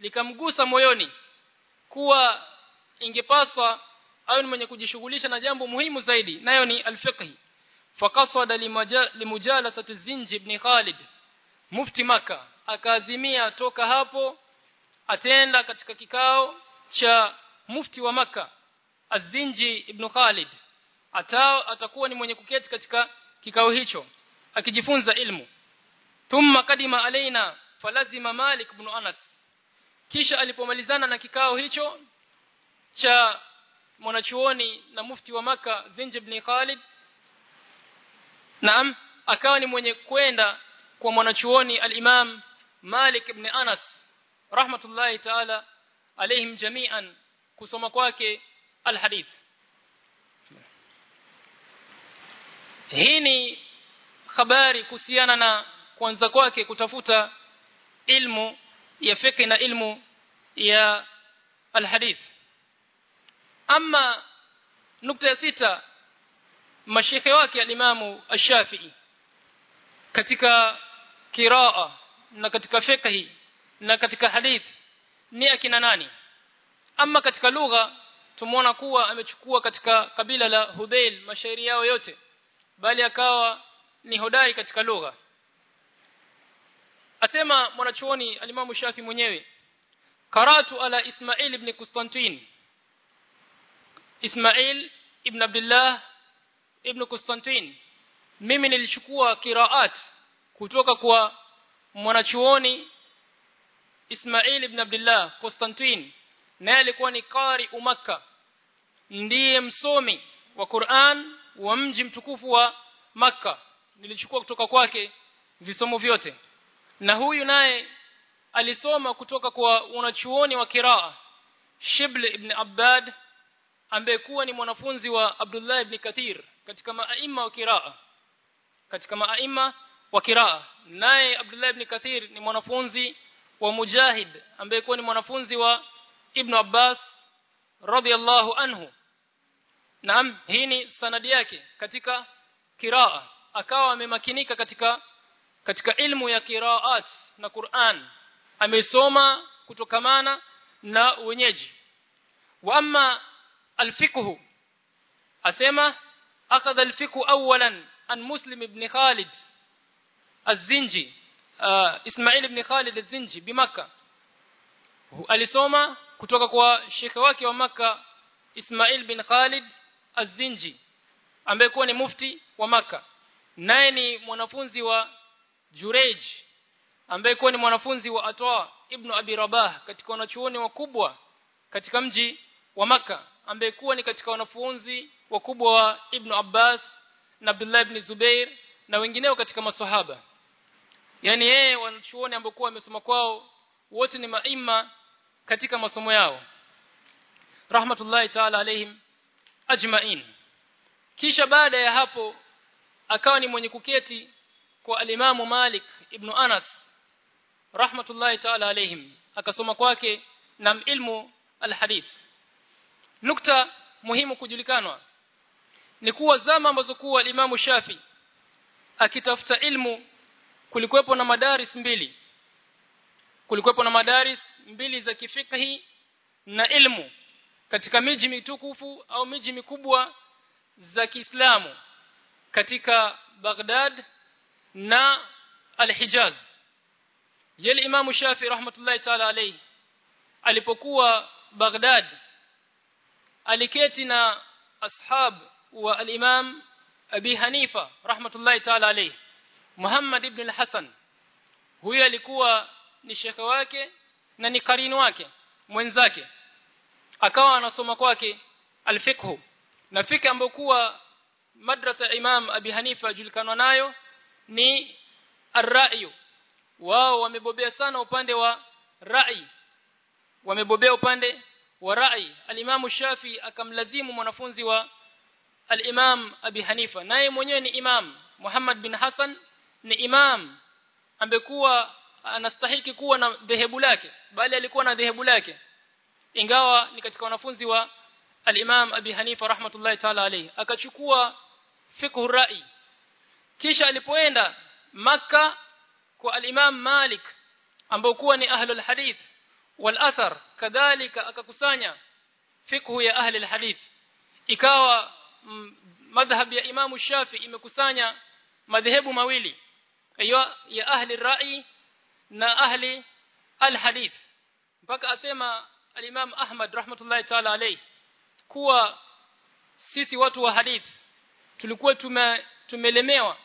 S2: likamgusa moyoni kuwa ingepaswa au ni mwenye kujishughulisha na jambo muhimu zaidi nayo ni alfiqh faqasada limujalasati zinji ibn Khalid mufti maka akaazimia toka hapo atenda katika kikao cha mufti wa maka Azinji ibn Khalid. Atao atakuwa ni mwenye kuketi katika kikao hicho akijifunza ilmu. Thumma kadima alaina falazima Malik ibn Anas. Kisha alipomalizana na kikao hicho cha mwanachuoni na mufti wa maka Zinji ibn Khalid naam akawa ni mwenye kwenda kwa mwanachuoni al-Imam Malik ibn Anas rahmatullahi ta'ala alaihim jami'an kusoma kwake alhadith hii ni habari kuhusiana na kuanza kwake kutafuta ilmu ya fiqh na ilmu ya alhadith ama nukta ya sita mashekhe wake alimamu ash-Shafi'i katika kiraa na katika fiqh na katika hadith ni akina nani? Ama katika lugha tumeona kuwa amechukua katika kabila la Hudhail mashairi yao yote bali akawa ni hodari katika lugha. Asema mwanachuoni alimamu Shafi mwenyewe karatu ala Ismail ibn Constantine Ismail ibn Abdullah ibn Constantine mimi nilichukua kiraat kutoka kwa mwanachuoni Ismail ibn Abdullah Constantine. Naye alikuwa ni qari umakka ndiye msomi wa Qur'an wa mji mtukufu wa Makka. Nilichukua kutoka kwake visomo vyote. Na huyu naye alisoma kutoka kwa wanachuoni wa kiraa Shibl ibn Abbad ambaye kuwa ni mwanafunzi wa Abdullah ibn Kathir katika maaima wa kiraa katika maaima wa kiraa naye Abdullah ibn Kathir ni mwanafunzi wa Mujahid ambaye kuwa ni mwanafunzi wa Ibn Abbas radhiallahu anhu. Naam hii ni sanadi yake katika kiraa akawa amemakinika katika katika ilmu ya kiraat na Qur'an. Amesoma kutokamana na wenyeji. Wa amma alfiqh asema akadha alfiqh awalan an muslim ibn khalid az-zinji ismail ibn khalid az-zinji bimakka alisoma kutoka kwa shekhe wake wa maka ismail bin khalid az-zinji ambaye kuwa ni mufti wa maka naye ni mwanafunzi wa Jurej ambaye kuwa ni mwanafunzi wa Atwa ibn Abi Rabah katika wanachuoni wakubwa katika mji wa maka ambaye kuwa ni katika wanafunzi wakubwa wa Ibn Abbas na Abdullah ibn Zubair na wengineo katika maswahaba yani yeye wanachuoni ambao wamesoma kwao wote ni maima katika masomo yao. Rahmatullahi ta'ala alaihim ajma'in. Kisha baada ya hapo akawa ni mwenye kuketi kwa alimamu Malik ibn Anas rahmatullahi ta'ala alaihim akasoma kwake na ilmu alhadith. Nukta muhimu kujulikanwa ni kuwa zama ambazo kuwa alimamu Shafi akitafuta ilmu kulikuwepo na madaris mbili. Kulikuwepo na madaris mbili za kifikhi na ilmu katika miji mitukufu au miji mikubwa za Kiislamu katika Baghdad na Al-Hijaz. Yale Imam Shafi rahmatullahi ta'ala alayhi alipokuwa Baghdad aliketi na ashab wa al-Imam Abi Hanifa rahmatullahi ta'ala alayhi Muhammad ibn al-Hasan. Huyo alikuwa ni shekhe wake na ni karini wake mwenzake. Akawa anasoma kwake al-fiqh. Na fika ambayo kuwa madrasa Imam Abi Hanifa julikanwa nayo ni ar-ra'yu. Wao wamebobea sana upande wa rai. Wamebobea upande wa rai. al-Imam Shafi akamlazimu mwanafunzi wa al-Imam Abi Hanifa. Naye mwenyewe ni imam Muhammad bin Hassan ni imam ambekuwa anastahiki kuwa na dhehebu lake bali alikuwa na dhehebu lake. Ingawa ni katika wanafunzi wa al-Imam Abi Hanifa rahmatullahi ta'ala alayhi akachukua fiqh rai. Kisha alipoenda maka kwa al-Imam Malik ambao kuwa ni ahlul hadith wal athar kadhalika akakusanya fikhu ya ahli al-hadith ikawa madhhab ya Imam Shafi imekusanya madhehebu mawili hiyo ya ahli rai na ahli al-hadith. Mpaka asema al-Imam Ahmad rahmatullahi ta'ala alayhi kuwa sisi watu wa hadith tulikuwa tume, tumelemewa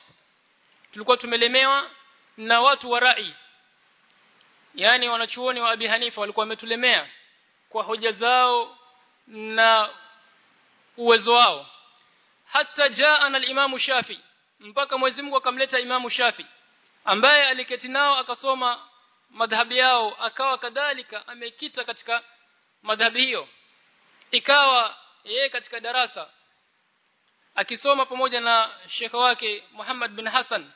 S2: tulikuwa tumelemewa na watu wa rai. Yani wanachuoni wa Abi Hanifa walikuwa wametulemea kwa hoja zao na uwezo wao. Hata jaana al-Imam Shafi mpaka Mwenyezi Mungu akamleta Imamu Shafi ambaye aliketi nao akasoma madhhabi yao akawa kadhalika amekita katika madhhabi hiyo. Ikawa yeye katika darasa akisoma pamoja na shekha wake Muhammad bin Hassan.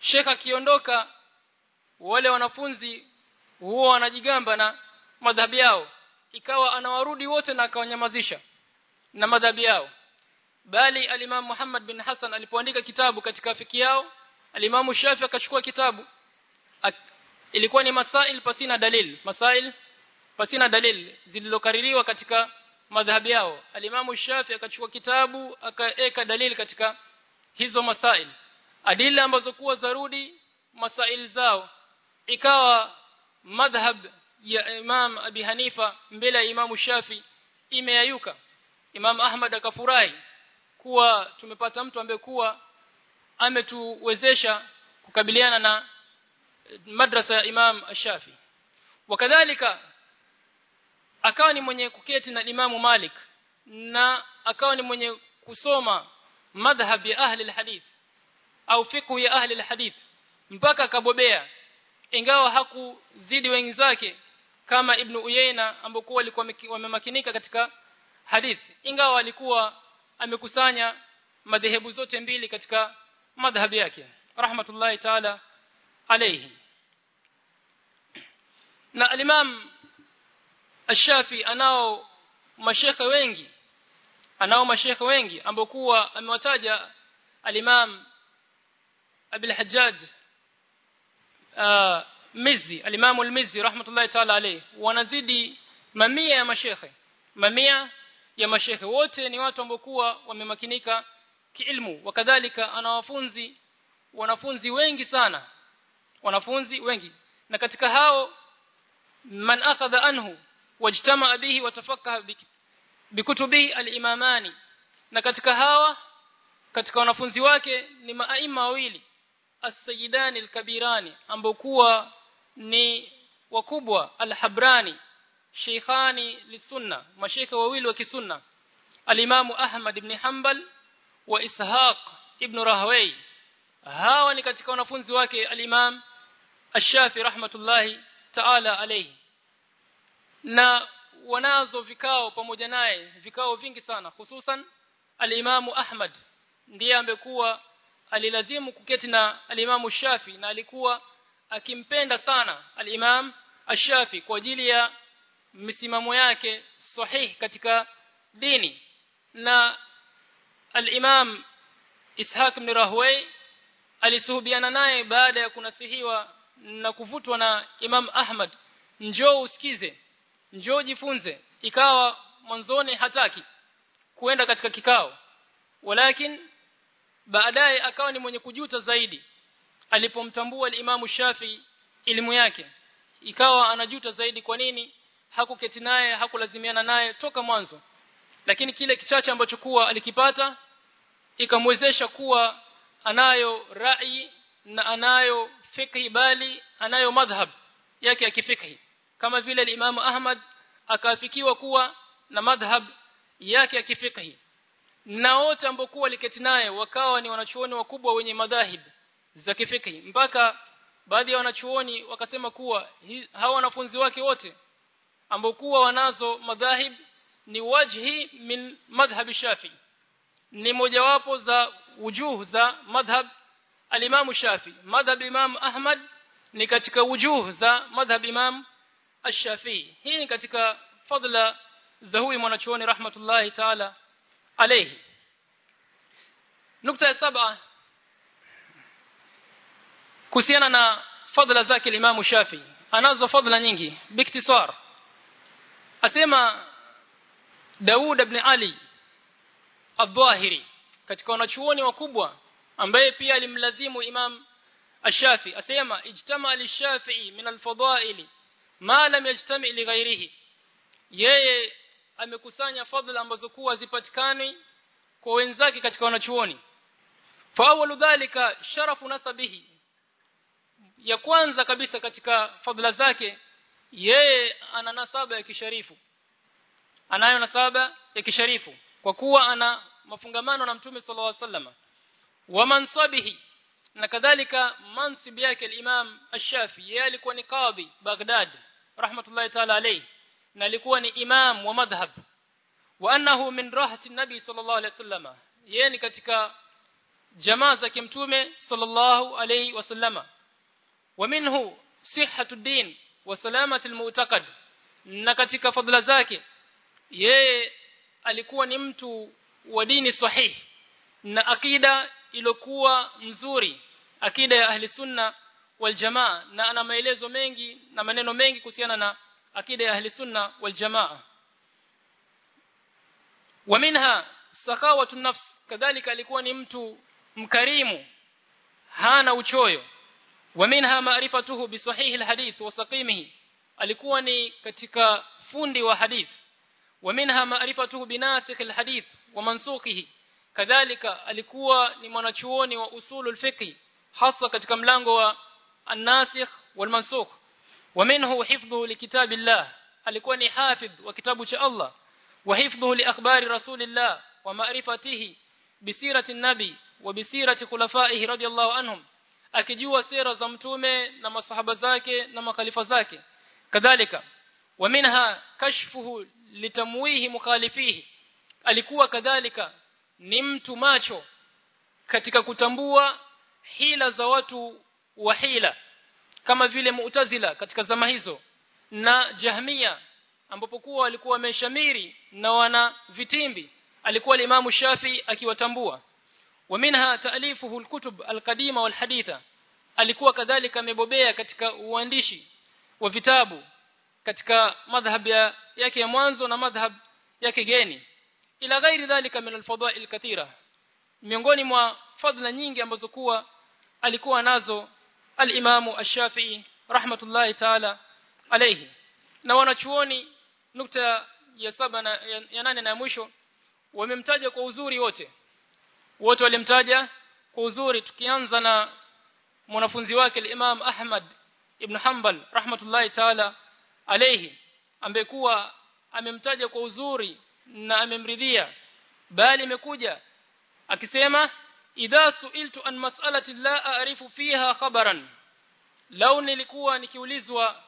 S2: Shekha akiondoka wale wanafunzi huwa wanajigamba na madhhabi yao. Ikawa anawarudi wote na akawanyamazisha na madhhabi yao. Bali alimamu Muhammad bin Hassan alipoandika kitabu katika fiki yao alimamu Shafi akachukua kitabu. Ilikuwa ni masail pasina dalil. Masail pasina dalil zilizokaririwa katika madhhabi yao. Alimamu Shafi akachukua kitabu akaeka dalil katika hizo masail. Adila ambazo kuwa zarudi masail zao. Ikawa madhhab ya Imam Abi Hanifa mbele ya Imam Shafi imeyayuka. Imam Ahmad akafurahi kuwa tumepata mtu ambaye kuwa ametuwezesha kukabiliana na madrasa ya Imam Shafi wakadhalika akawa ni mwenye kuketi na Imamu Malik na akawa ni mwenye kusoma madhhab ya ahli alhadith au fiqh ya ahli alhadith mpaka akabobea. Ingawa hakuzidi wenzake kama ibn Uyayna ambokuwa walikuwa wamemakinika katika hadithi ingawa alikuwa amekusanya madhehebu zote mbili katika madhhabi yake rahmatullahi taala alayhi. Na alimam Ash-Shafi anao mashekhe wengi anao mashekhe wengi ambao kuwa amewataja alimam Abil Hajjaj Mizzi al-Imam al-Mizzi rahmatullahi ta'ala alayhi. Wanazidi mamia ya mashekhe mamia ya mashekhe. Wote ni watu ambao kuwa wamemakinika kiilmu. Wakadhalika ana wafunzi wanafunzi wengi sana. Wanafunzi wengi. Na katika hao man akhadha anhu wajtama bihi watafakaha bikutubi al-imamani. Na katika hawa katika wanafunzi wake ni maaima wawili as-sayyidani al-kabirani ambokuwa ni wakubwa al-habrani sheikhani lisunna mashaikha wawili wa kisunna al-imamu ahmad ibn hanbal wa ishaq ibn rahway. Hawa ni katika wanafunzi wake al-imam ash-shafi rahmatullahi ta'ala alayhi. Na wanazo vikao pamoja naye vikao vingi sana hususan al-Imam ahmad. Ndiye ambekuwa alilazimu kuketi na al-Imam shafi na alikuwa akimpenda sana al-imam ash-shafi kwa ajili ya misimamo yake sahihi katika dini. Na al-imam ishaq ibn rahway alisuhubiana naye baada ya kunasihiwa na kuvutwa na imam ahmad. Njoo usikize njoo jifunze. Ikawa mwanzoni hataki kuenda katika kikao. Walakin baadaye akawa ni mwenye kujuta zaidi alipomtambua al-Imam Shafi elimu yake. Ikawa anajuta zaidi kwa nini hakuketi naye hakulazimiana naye toka mwanzo lakini kile kichache ambacho kuwa alikipata ikamwezesha kuwa anayo rai na anayo fikhi bali anayo madhhab yake ya kifikhi kama vile Imam Ahmad akaafikiwa kuwa na madhhab yake ya kifikhi na wote ambao kuwa liketi naye wakawa ni wanachuoni wakubwa wenye madhahib za kifikhi mpaka baadhi ya wanachuoni wakasema kuwa hawa wanafunzi wake wote ambao kuwa wanazo madhahib ni wajhi min madhhab shafi ni mojawapo za wujuh za madhhab al-Imam Shafi madhhab Imam Ahmad ni katika wujuh za madhhab Imam Ash-Shafi hii ni katika fadla za huyu mwanachuoni rahmatullahi ta'ala alayhi nukta ya saba kuhusiana na fadla zake Imam Shafi anazo fadla nyingi biktisar asema Daud ibn Ali Al-Dhahiri katika wanachuoni wakubwa ambaye pia alimlazimu Imam Ash-Shafi asema ijtama al-Shafi'i min al-fadaili ma lam yajtami li ghairihi yeye amekusanya fadhila ambazo kuwa zipatikani kwa wenzake katika wanachuoni. Fa awwalu dhalika sharafu nasabihi ya kwanza kabisa katika fadhila zake yeye ana nasaba ya kisharifu anayo nasaba ya kisharifu kwa kuwa ana mafungamano na mtume sallallahu alaihi wasallam wa mansabihi na kadhalika mansib yake al-Imam Ash-Shafi yeye alikuwa ni qadhi Baghdad rahmatullahi ta'ala alayhi na alikuwa ni imam wa madhhab wa annahu min rahati nabi sallallahu alayhi wasallam yeye ni katika jamaa za kimtume sallallahu alayhi wasallama wa minhu sihhatu din wa salamatu al-mu'taqad na katika fadhila zake yeye alikuwa ni mtu wa dini sahihi na akida iliyokuwa nzuri akida ya ahli sunna wal jamaa na ana maelezo mengi na maneno mengi kuhusiana na akida ya ahli sunna wal jamaa. Minha sakawatu nafs kadhalika alikuwa ni mtu mkarimu hana uchoyo. Wa minha bisahihi bi sahihi alhadith wa saqimihi alikuwa ni katika fundi wa hadith ma'rifatuhu bi nasikh alhadith wa mansukhihi kadhalika alikuwa ni mwanachuoni wa usulul fiqh hasa katika mlango wa an-nasikh wal mansukh wa minhu hifdhuhu likitabillah alikuwa ni hafidh wa kitabu cha Allah wa hifdhuhu li akhbari rasulillah wa ma'rifatihi bisirati an-nabi wa bisirati khulafaihi radiyallahu anhum akijua sera za mtume na masahaba zake na makhalifa zake kadhalika wa كشفه لتمويه مخالفيه alikuwa kadhalika ni mtu macho katika kutambua hila za watu wa hila kama vile mu'tazila katika zama hizo na jahmia ambapo kuwa walikuwa wameshamiri na wana vitimbi. Alikuwa alimamu Shafi akiwatambua. Waminha ta'lifuhu alqadima walhaditha alikuwa kadhalika amebobea katika uandishi wa vitabu katika madhhab ya, yake ya mwanzo na madhhab yake geni ila ghairi dhalika min alfadha'il kathira. Miongoni mwa fadhila nyingi ambazo kuwa alikuwa nazo alimamu Ash-Shafi'i rahmatullahi ta'ala alayhi. Na wanachuoni nukta ya saba na ya, ya nane na ya mwisho wamemtaja kwa uzuri wote. Wote walimtaja kwa uzuri tukianza na mwanafunzi wake al-Imam Ahmad ibn Hanbal rahmatullahi ta'ala alayhi ambekuwa amemtaja kwa uzuri na amemridhia bali imekuja akisema idha suiltu an mas'alati la a'rifu fiha khabaran. Lau nilikuwa nikiulizwa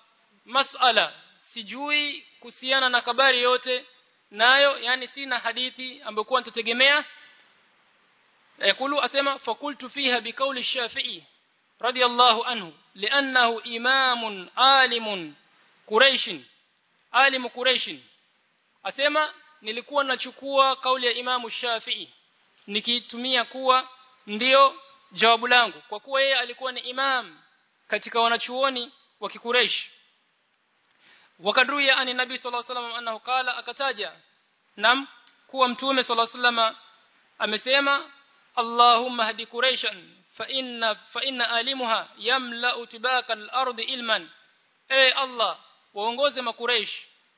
S2: mas'ala sijui kuhusiana na habari yote nayo yani sina hadithi ambayo nitategemea. Yakulu asema fakultu fiha biqauli shafi'i radiyallahu anhu li'annahu imamun alimun quraish alimu Quraishin asema nilikuwa nachukua kauli ya imamu shafi'i nikitumia kuwa ndiyo jawabu langu kwa kuwa yeye alikuwa ni imam katika wanachuoni wa kikureish wakadruya ani nabii sallallahu alaihi wasallam annahu qala akataja nam kuwa mtume sallallahu alaihi wasallam amesema Allahumma hadi quraishan fa inna fa inna alimuha yamla'u tibaka al-ardi ilman. E Allah waongoze makureish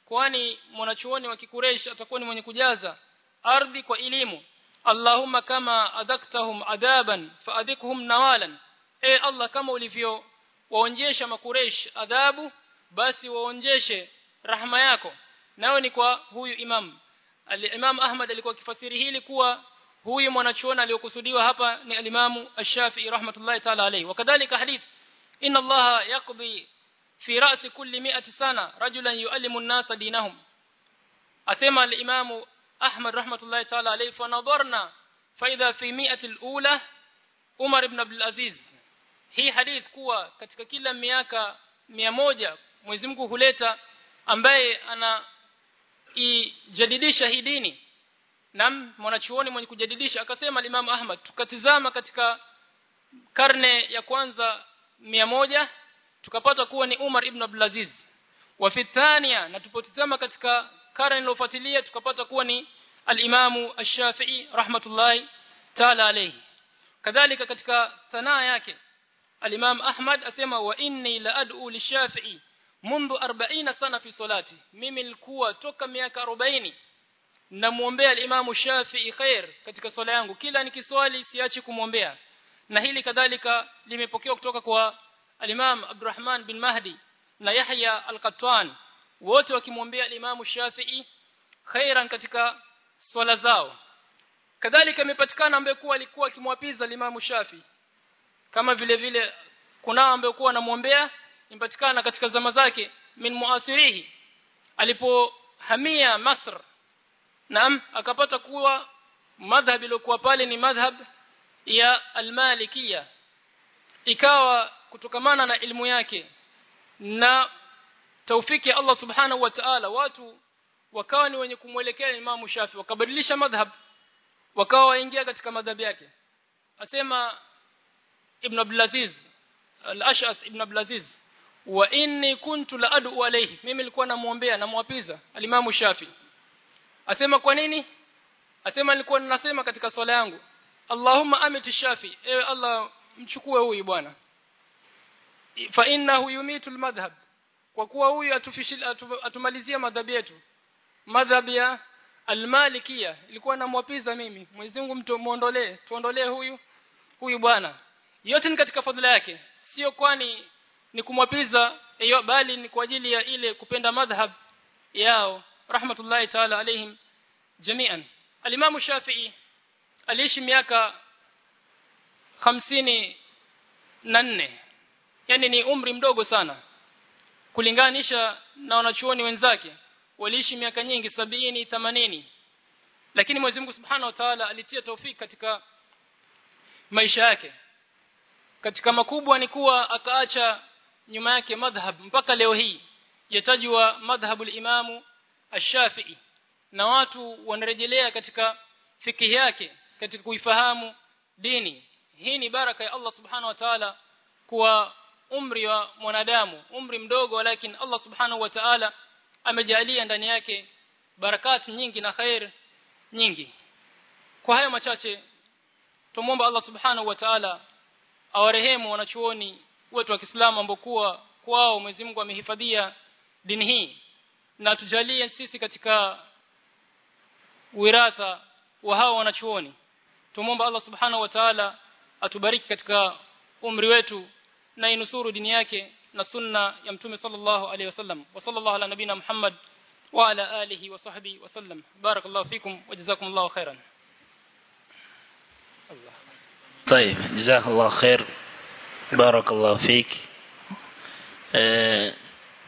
S2: kwani mwanachuoni wa kikureish atakuwa ni mwenye kujaza ardhi kwa elimu Allahumma kama adaktahum adaban faadhikhum nawalan e Allah kama ulivyo waonjesha makureish adhabu basi waonjeshe rahma yako nao ni kwa huyu imam al-Imam Ahmad alikuwa akifasiri hili kuwa huyu mwanachuoni aliyokusudiwa hapa ni al-Imam Ash-Shafi'i rahmatullahi ta'ala alayhi wakadhalika hadith inna Allah yaqdi fi ra'si kulli mi'ati sana rajulan yu'allimu an-nasa dinahum. Asema al-Imam Ahmad rahmatullahi ta'ala alayhi fa nadarna fa idha fi mi'ati al-ula Umar ibn Abdul Aziz. Hii hadith kuwa katika kila miaka moja Mwenyezi Mungu huleta ambaye ana ijadidisha hii dini. Nam mwanachuoni mwenye kujadidisha akasema Imam Ahmad tukatizama katika karne ya kwanza moja tukapata kuwa ni Umar ibn Abdul Aziz wa fi thania na tupotizama katika karne iliyofuatilia tukapata kuwa ni al-Imamu Ash-Shafi'i rahmatullahi ta'ala alayhi kadhalika katika sanaa yake al-Imam Ahmad asema wa inni la ad'u lish-Shafi'i منذ 40 sana fi salati mimi nilikuwa toka miaka 40 namuombea al-Imam Shafi'i khair katika swala yangu kila nikiswali siachi kumwombea na hili kadhalika limepokewa kutoka kwa al-Imam Abdurrahman bin Mahdi na Yahya al-Qattan wote wakimwombea al-Imam Shafi'i khairan katika swala zao. Kadhalika imepatikana ambaye kuwa alikuwa akimwapiza al-Imam Shafi'i. Kama vile vile kunao ambaye kuwa anamwombea impatikana katika zama zake min muasirihi. Alipohamia Masr naam akapata kuwa madhhab iliyokuwa pale ni madhhab ya almalikia ikawa kutokamana na ilmu yake na taufiki ya Allah subhanahu wa ta'ala. Watu wakawa ni wenye kumwelekea Imam Shafi wakabadilisha madhhab wakawa waingia katika madhhab yake. Asema Ibn Abdul Aziz al-Ash'ath Ibn Abdul Aziz wa inni kuntu la adu alayhi. Mimi nilikuwa namuombea namwapiza alimamu Shafi. Asema kwa nini? Asema nilikuwa ninasema katika swala yangu. Allahumma amiti Shafi ewe Allah mchukue huyu bwana fa innahu yumitu almadhhab. Kwa kuwa huyu atufishil atumalizia madhhabi yetu. Madhhab ya almalikia ilikuwa namwapiza mimi. Mwenyezi Mungu tuondolee huyu huyu bwana. Yote ni katika fadhila yake. Sio kwani ni kumwapiza hiyo bali ni kwa ajili ya ile kupenda madhhab yao. Rahmatullahi ta'ala alaihim jami'an. al-Imam Shafi'i aliishi miaka hamsini na nne yani ni umri mdogo sana. Kulinganisha na wanachuoni wenzake waliishi miaka nyingi sabini 80 lakini Mwenyezi Mungu Subhanahu wa Ta'ala alitia taufiki katika maisha yake. Katika makubwa ni kuwa akaacha nyuma yake madhhab. Mpaka leo hii yatajwa madhhabu al-Imam Ash-Shafi'i. Na watu wanarejelea katika fikihi yake katika kuifahamu dini. Hii ni baraka ya Allah Subhanahu wa Ta'ala kwa umri wa mwanadamu umri mdogo lakini Allah Subhanahu wa Ta'ala amejalia ndani yake barakati nyingi na khair nyingi. Kwa haya machache tumuomba Allah Subhanahu wa Ta'ala awarehemu wanachuoni wetu wa Kiislamu ambokuwa kwao Mwenyezi Mungu amehifadhia dini hii na tujalie sisi katika wiratha wa hao wanachuoni. Tumuomba Allah Subhanahu wa Ta'ala atubariki katika umri wetu na inusuru dini yake na sunna ya mtume sallallahu alaihi wasallam wa sallallahu ala nabina Muhammad wa ala alihi wa sahbihi wasallam barakallahu fikum wa jazakumullahu khairan Allah
S1: طيب جزاك الله خير بارك الله فيك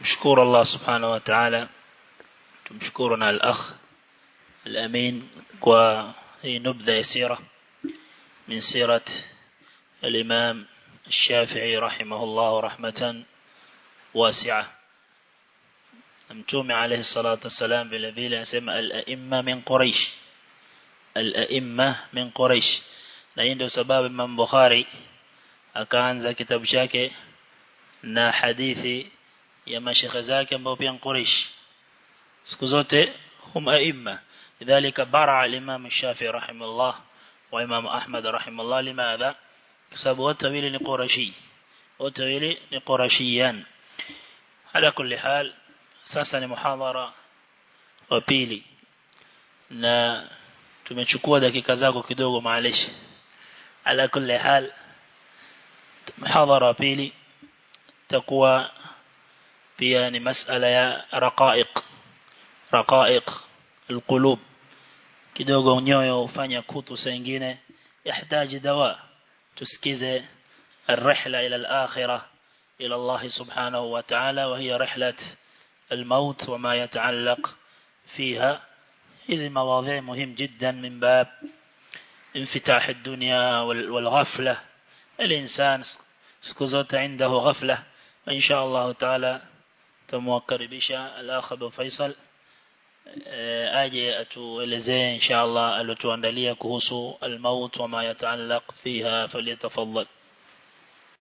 S1: مشكور الله سبحانه وتعالى تمشكرنا الأخ الأمين وهي نبذة يسيرة من سيرة الإمام الشافعي رحمه الله رحمة واسعة. أمتوم عليه الصلاة والسلام بالذيل يسمى الأئمة من قريش. الأئمة من قريش. نعند سباب من بخاري. أكان ذا كتاب شاك نا حديث يما شيخ ذاك مبين قريش. سكوزوت هم أئمة. لذلك برع الإمام الشافعي رحمه الله وإمام أحمد رحمه الله. لماذا؟ سبب وتويل نقرشي وتويل نقرشيان على كل حال ساسني محاضرة وبيلي. نا تمشكوا ذاك كذاكو كدوغو معلش. على كل حال محاضرة وبيلي تقوى فيها مسألة رقائق رقائق القلوب. كدوغو نيويو فانيا كوتو سنجينة يحتاج دواء. Tusikize الرحلة إلى الآخرة إلى الله سبحانه وتعالى وهي رحلة الموت وما يتعلق فيها. هذه مواضيع مهم جدا من باب انفتاح الدنيا والغفلة. الإنسان سكزوت عنده غفلة وإن شاء الله تعالى تموكر بشا الأخ فيصل. Aje atuelezee insha alotuandalia kuhusu almaut wama yataallaq fiha falyatafaddal